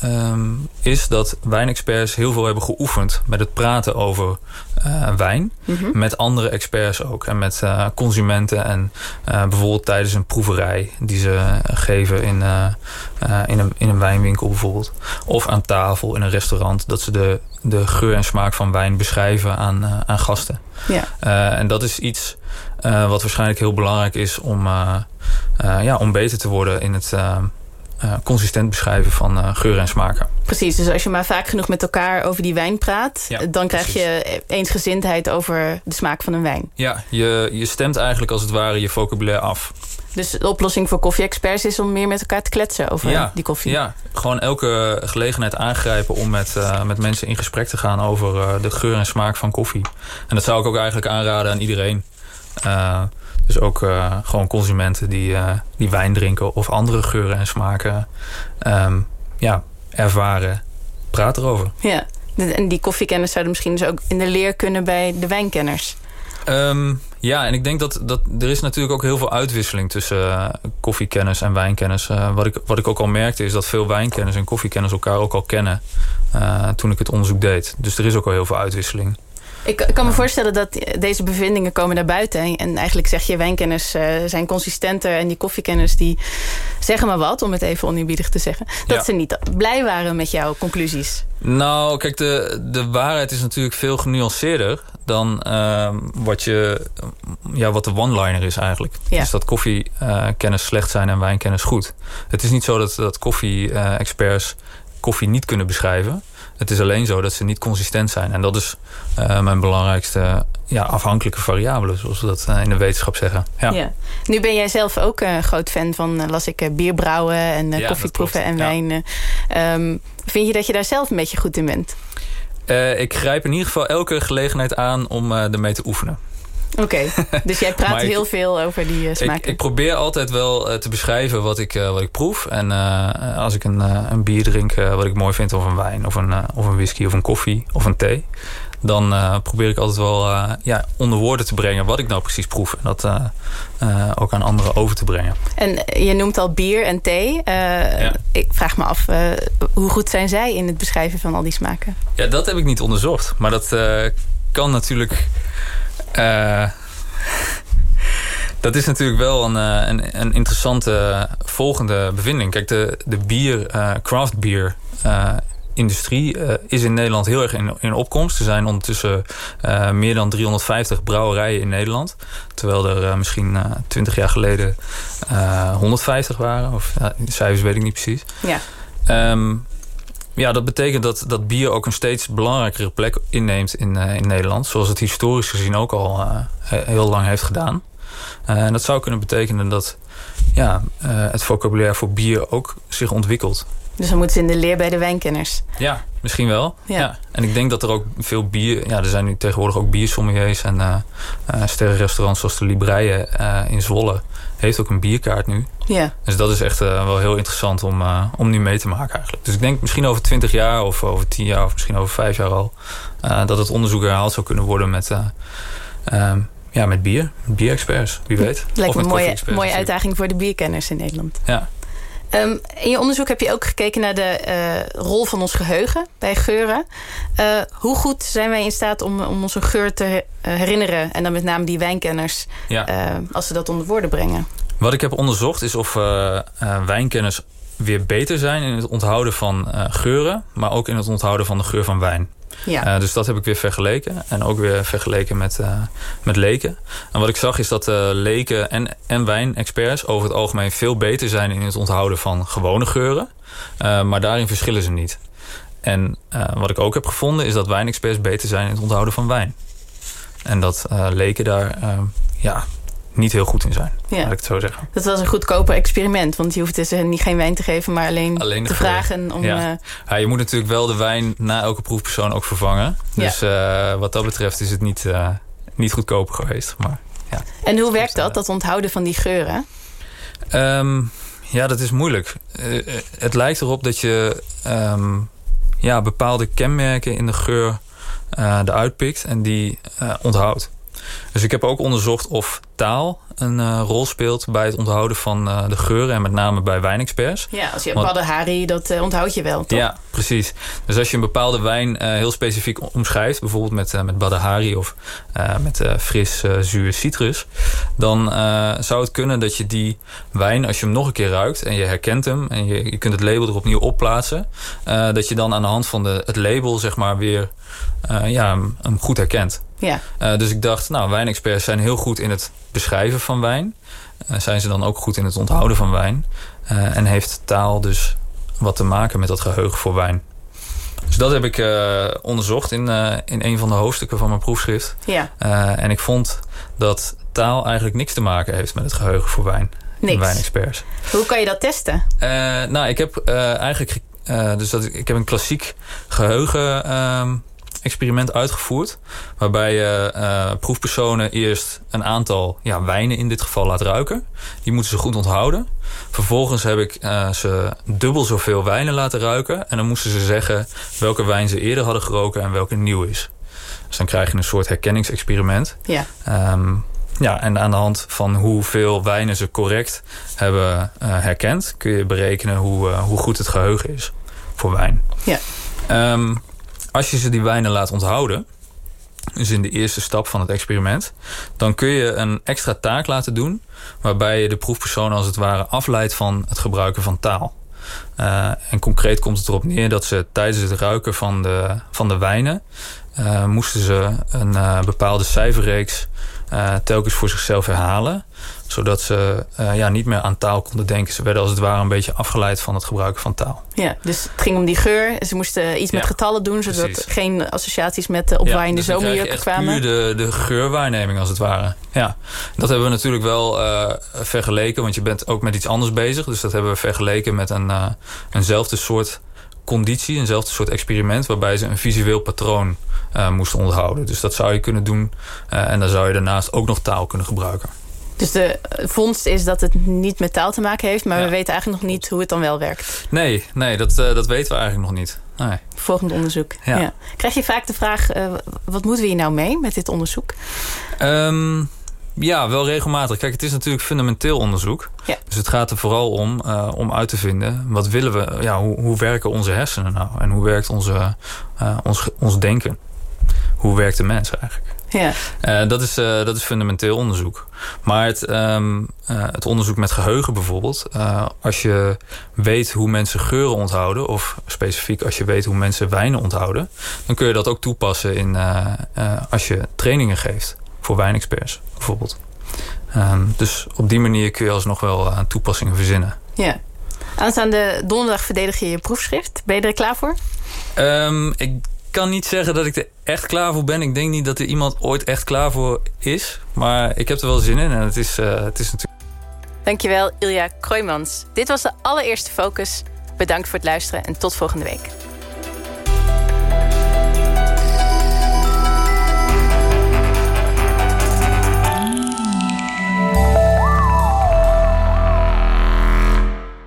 ehm, is dat wijnexperts heel veel hebben geoefend met het praten over eh, wijn. Mhm. Met andere experts ook. En met eh, consumenten. En bijvoorbeeld tijdens een proeverij die ze geven in, in, een, in een wijnwinkel bijvoorbeeld. Of aan tafel in een restaurant. Dat ze de, de geur en smaak van wijn beschrijven aan, aan gasten. Ja. En dat is iets eh, wat waarschijnlijk heel belangrijk is om, eh, eh, ja, om beter te worden in het consistent beschrijven van geuren en smaken. Precies, dus als je maar vaak genoeg met elkaar over die wijn praat... Ja, dan krijg je eensgezindheid over de smaak van een wijn. Ja, je, je stemt eigenlijk als het ware je vocabulaire af. Dus de oplossing voor koffie-experts is om meer met elkaar te kletsen over ja, die koffie. Ja, gewoon elke gelegenheid aangrijpen om met, met mensen in gesprek te gaan over de geur en smaak van koffie. En dat zou ik ook eigenlijk aanraden aan iedereen. Eh, dus ook eh, gewoon consumenten die, eh, die wijn drinken of andere geuren en smaken ehm, ja, ervaren. Praat erover. Ja. En die koffiekenners zouden misschien dus ook in de leer kunnen bij de wijnkenners. Ehm, ja, en ik denk dat, dat er is natuurlijk ook heel veel uitwisseling tussen uh, koffiekennis en wijnkennis. Uh, wat, ik, wat ik ook al merkte is dat veel wijnkenners en koffiekenners elkaar ook al kennen uh, toen ik het onderzoek deed. Dus er is ook al heel veel uitwisseling. Ik, ik kan me voorstellen dat deze bevindingen komen naar buiten. En eigenlijk zeg je, wijnkenners uh, zijn consistenter... en die koffiekenners die zeggen maar wat, om het even oneerbiedig te zeggen... dat ja. ze niet blij waren met jouw conclusies. Nou, kijk, de, de waarheid is natuurlijk veel genuanceerder... dan uh, wat, je, ja, wat de one-liner is eigenlijk. Ja. Dus dat koffiekennis uh, slecht zijn en wijnkennis goed. Het is niet zo dat, dat koffie-experts koffie niet kunnen beschrijven... Het is alleen zo dat ze niet consistent zijn. En dat is uh, mijn belangrijkste ja, afhankelijke variabele, zoals we dat uh, in de wetenschap zeggen. Ja. ja. Nu ben jij zelf ook een uh, groot fan van, las ik, bierbrouwen en ja, koffieproeven en wijn. Um, vind je dat je daar zelf een beetje goed in bent? ik grijp in ieder geval elke gelegenheid aan om ermee te oefenen. Oké, okay. dus jij praat heel ik, veel over die uh, smaken. Ik, ik, probeer altijd wel uh, te beschrijven wat ik, uh, wat ik proef. En als ik een, een bier drink wat ik mooi vind, of een wijn, of een, of een whisky, of een koffie, of een thee. Dan probeer ik altijd wel ja, onder woorden te brengen wat ik nou precies proef. En dat ook aan anderen over te brengen. En je noemt al bier en thee. Ja. Ik vraag me af, hoe goed zijn zij in het beschrijven van al die smaken? Ja, dat heb ik niet onderzocht. Maar dat kan natuurlijk... Uh, dat is natuurlijk wel een, een, een, interessante volgende bevinding. Kijk, de, de bier, uh, craft beer uh, industrie is in Nederland heel erg in, in opkomst. Er zijn ondertussen meer dan 350 brouwerijen in Nederland. Terwijl er misschien 20 jaar geleden 150 waren. Of cijfers weet ik niet precies. Ja. Um, ja, dat betekent dat, dat bier ook een steeds belangrijkere plek inneemt in, uh, in Nederland. Zoals het historisch gezien ook al uh, heel lang heeft gedaan. Uh, en dat zou kunnen betekenen dat ja, het vocabulaire voor bier ook zich ontwikkelt. Dus dan moeten ze in de leer bij de wijnkenners. Ja, misschien wel. Ja. ja. En ik denk dat er ook veel bier... Ja, er zijn nu tegenwoordig ook biersommeliers en uh, uh, sterrenrestaurants zoals de Libreien uh, in Zwolle. Heeft ook een bierkaart nu. Ja. Dus dat is echt wel heel interessant om, om nu mee te maken eigenlijk. Dus ik denk misschien over 20 jaar of over 10 jaar of misschien over 5 jaar al... dat het onderzoek herhaald zou kunnen worden met... ja, met bier. Bierexperts, wie weet. Lijkt me een mooie, mooie uitdaging voor de bierkenners in Nederland. Ja. Um, in je onderzoek heb je ook gekeken naar de uh, rol van ons geheugen bij geuren. Uh, hoe goed zijn wij in staat om, om onze geur te herinneren? En dan met name die wijnkenners, ja. uh, als ze dat onder woorden brengen. Wat ik heb onderzocht is of wijnkenners weer beter zijn in het onthouden van geuren... maar ook in het onthouden van de geur van wijn. Ja. Uh, dus dat heb ik weer vergeleken. En ook weer vergeleken met, uh, met leken. En wat ik zag is dat uh, leken en, en wijnexperts over het algemeen veel beter zijn in het onthouden van gewone geuren. maar daarin verschillen ze niet. En wat ik ook heb gevonden is dat wijnexperts beter zijn in het onthouden van wijn. En dat leken daar ja, niet heel goed in zijn, ja. laat ik het zo zeggen. Dat was een goedkoper experiment, want je hoeft dus niet geen wijn te geven, maar alleen, alleen te vragen om... Ja. Uh... ja. je moet natuurlijk wel de wijn na elke proefpersoon ook vervangen. Dus ja. uh, wat dat betreft is het niet, uh, niet goedkoper geweest. Maar, ja. En hoe werkt dat, dat onthouden van die geuren? Um, ja, dat is moeilijk. het lijkt erop dat je um, ja, bepaalde kenmerken in de geur eruit pikt en die onthoudt. Dus ik heb ook onderzocht of taal een uh, rol speelt bij het onthouden van uh, de geuren en met name bij wijnexperts. Ja, als je een dat uh, onthoud je wel, toch? Ja, precies. Dus als je een bepaalde wijn heel specifiek omschrijft, bijvoorbeeld met, met Badahari of met fris zuur citrus, dan zou het kunnen dat je die wijn, als je hem nog een keer ruikt en je herkent hem en je, je kunt het label er opnieuw opplaatsen, dat je dan aan de hand van de, het label zeg maar weer ja, hem goed herkent. Ja. Uh, dus ik dacht, nou, wijnexperts zijn heel goed in het beschrijven van wijn. Uh, zijn ze dan ook goed in het onthouden van wijn? Uh, en heeft taal dus wat te maken met dat geheugen voor wijn? Dus dat heb ik onderzocht in, in een van de hoofdstukken van mijn proefschrift. Ja. en ik vond dat taal eigenlijk niks te maken heeft met het geheugen voor wijn. Niks. Wijnexperts. Hoe kan je dat testen? nou, ik heb eigenlijk... dus dat, ik heb een klassiek geheugen ehm, experiment uitgevoerd. Waarbij je uh, proefpersonen eerst een aantal ja, wijnen in dit geval laat ruiken. Die moeten ze goed onthouden. Vervolgens heb ik uh, ze dubbel zoveel wijnen laten ruiken. En dan moesten ze zeggen welke wijn ze eerder hadden geroken en welke nieuw is. Dus dan krijg je een soort herkenningsexperiment. Ja. Um, ja, en aan de hand van hoeveel wijnen ze correct hebben uh, herkend... kun je berekenen hoe, hoe goed het geheugen is voor wijn. Ja. Um, als je ze die wijnen laat onthouden, dus in de eerste stap van het experiment, dan kun je een extra taak laten doen, waarbij je de proefpersoon als het ware afleidt van het gebruiken van taal. Uh, en concreet komt het erop neer dat ze tijdens het ruiken van de, van de wijnen uh, moesten ze een uh, bepaalde cijferreeks telkens voor zichzelf herhalen zodat ze uh, ja, niet meer aan taal konden denken. Ze werden als het ware een beetje afgeleid van het gebruiken van taal. Ja, dus het ging om die geur. Ze moesten iets met getallen doen... zodat Precies. geen associaties met de opwaaiende ja, dus zomerjurken kwamen. de, de geurwaarneming als het ware. Ja, dat hebben we natuurlijk wel uh, vergeleken... want je bent ook met iets anders bezig. Dus dat hebben we vergeleken met een, eenzelfde soort conditie, eenzelfde soort experiment... waarbij ze een visueel patroon uh, moesten onthouden. Dus dat zou je kunnen doen. Uh, en dan zou je daarnaast ook nog taal kunnen gebruiken. Dus de vondst is dat het niet met taal te maken heeft... maar ja. we weten eigenlijk nog niet hoe het dan wel werkt. Nee, nee dat, uh, dat weten we eigenlijk nog niet. Nee. Volgend onderzoek. Ja. ja. Krijg je vaak de vraag, wat moeten we hier nou mee met dit onderzoek? Um, ja, wel regelmatig. Kijk, het is natuurlijk fundamenteel onderzoek. Ja. Dus het gaat er vooral om, uh, om uit te vinden... wat willen we, ja, hoe, hoe werken onze hersenen nou? En hoe werkt onze, ons, ons denken? Hoe werkt de mens eigenlijk? Ja. Uh, dat, is, uh, dat is fundamenteel onderzoek. Maar het, um, uh, het onderzoek met geheugen bijvoorbeeld... als je weet hoe mensen geuren onthouden... of specifiek als je weet hoe mensen wijnen onthouden... dan kun je dat ook toepassen in, als je trainingen geeft... voor wijnexperts bijvoorbeeld. Um, dus op die manier kun je alsnog wel toepassingen verzinnen. Ja. Aanstaande donderdag verdedig je je proefschrift. Ben je er klaar voor? Um, ik kan niet zeggen dat ik er echt klaar voor ben. Ik denk niet dat er iemand ooit echt klaar voor is. Maar ik heb er wel zin in en het is, uh, het is natuurlijk... Dankjewel Ilja Kroijmans. Dit was de allereerste Focus. Bedankt voor het luisteren en tot volgende week.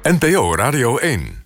NPO Radio 1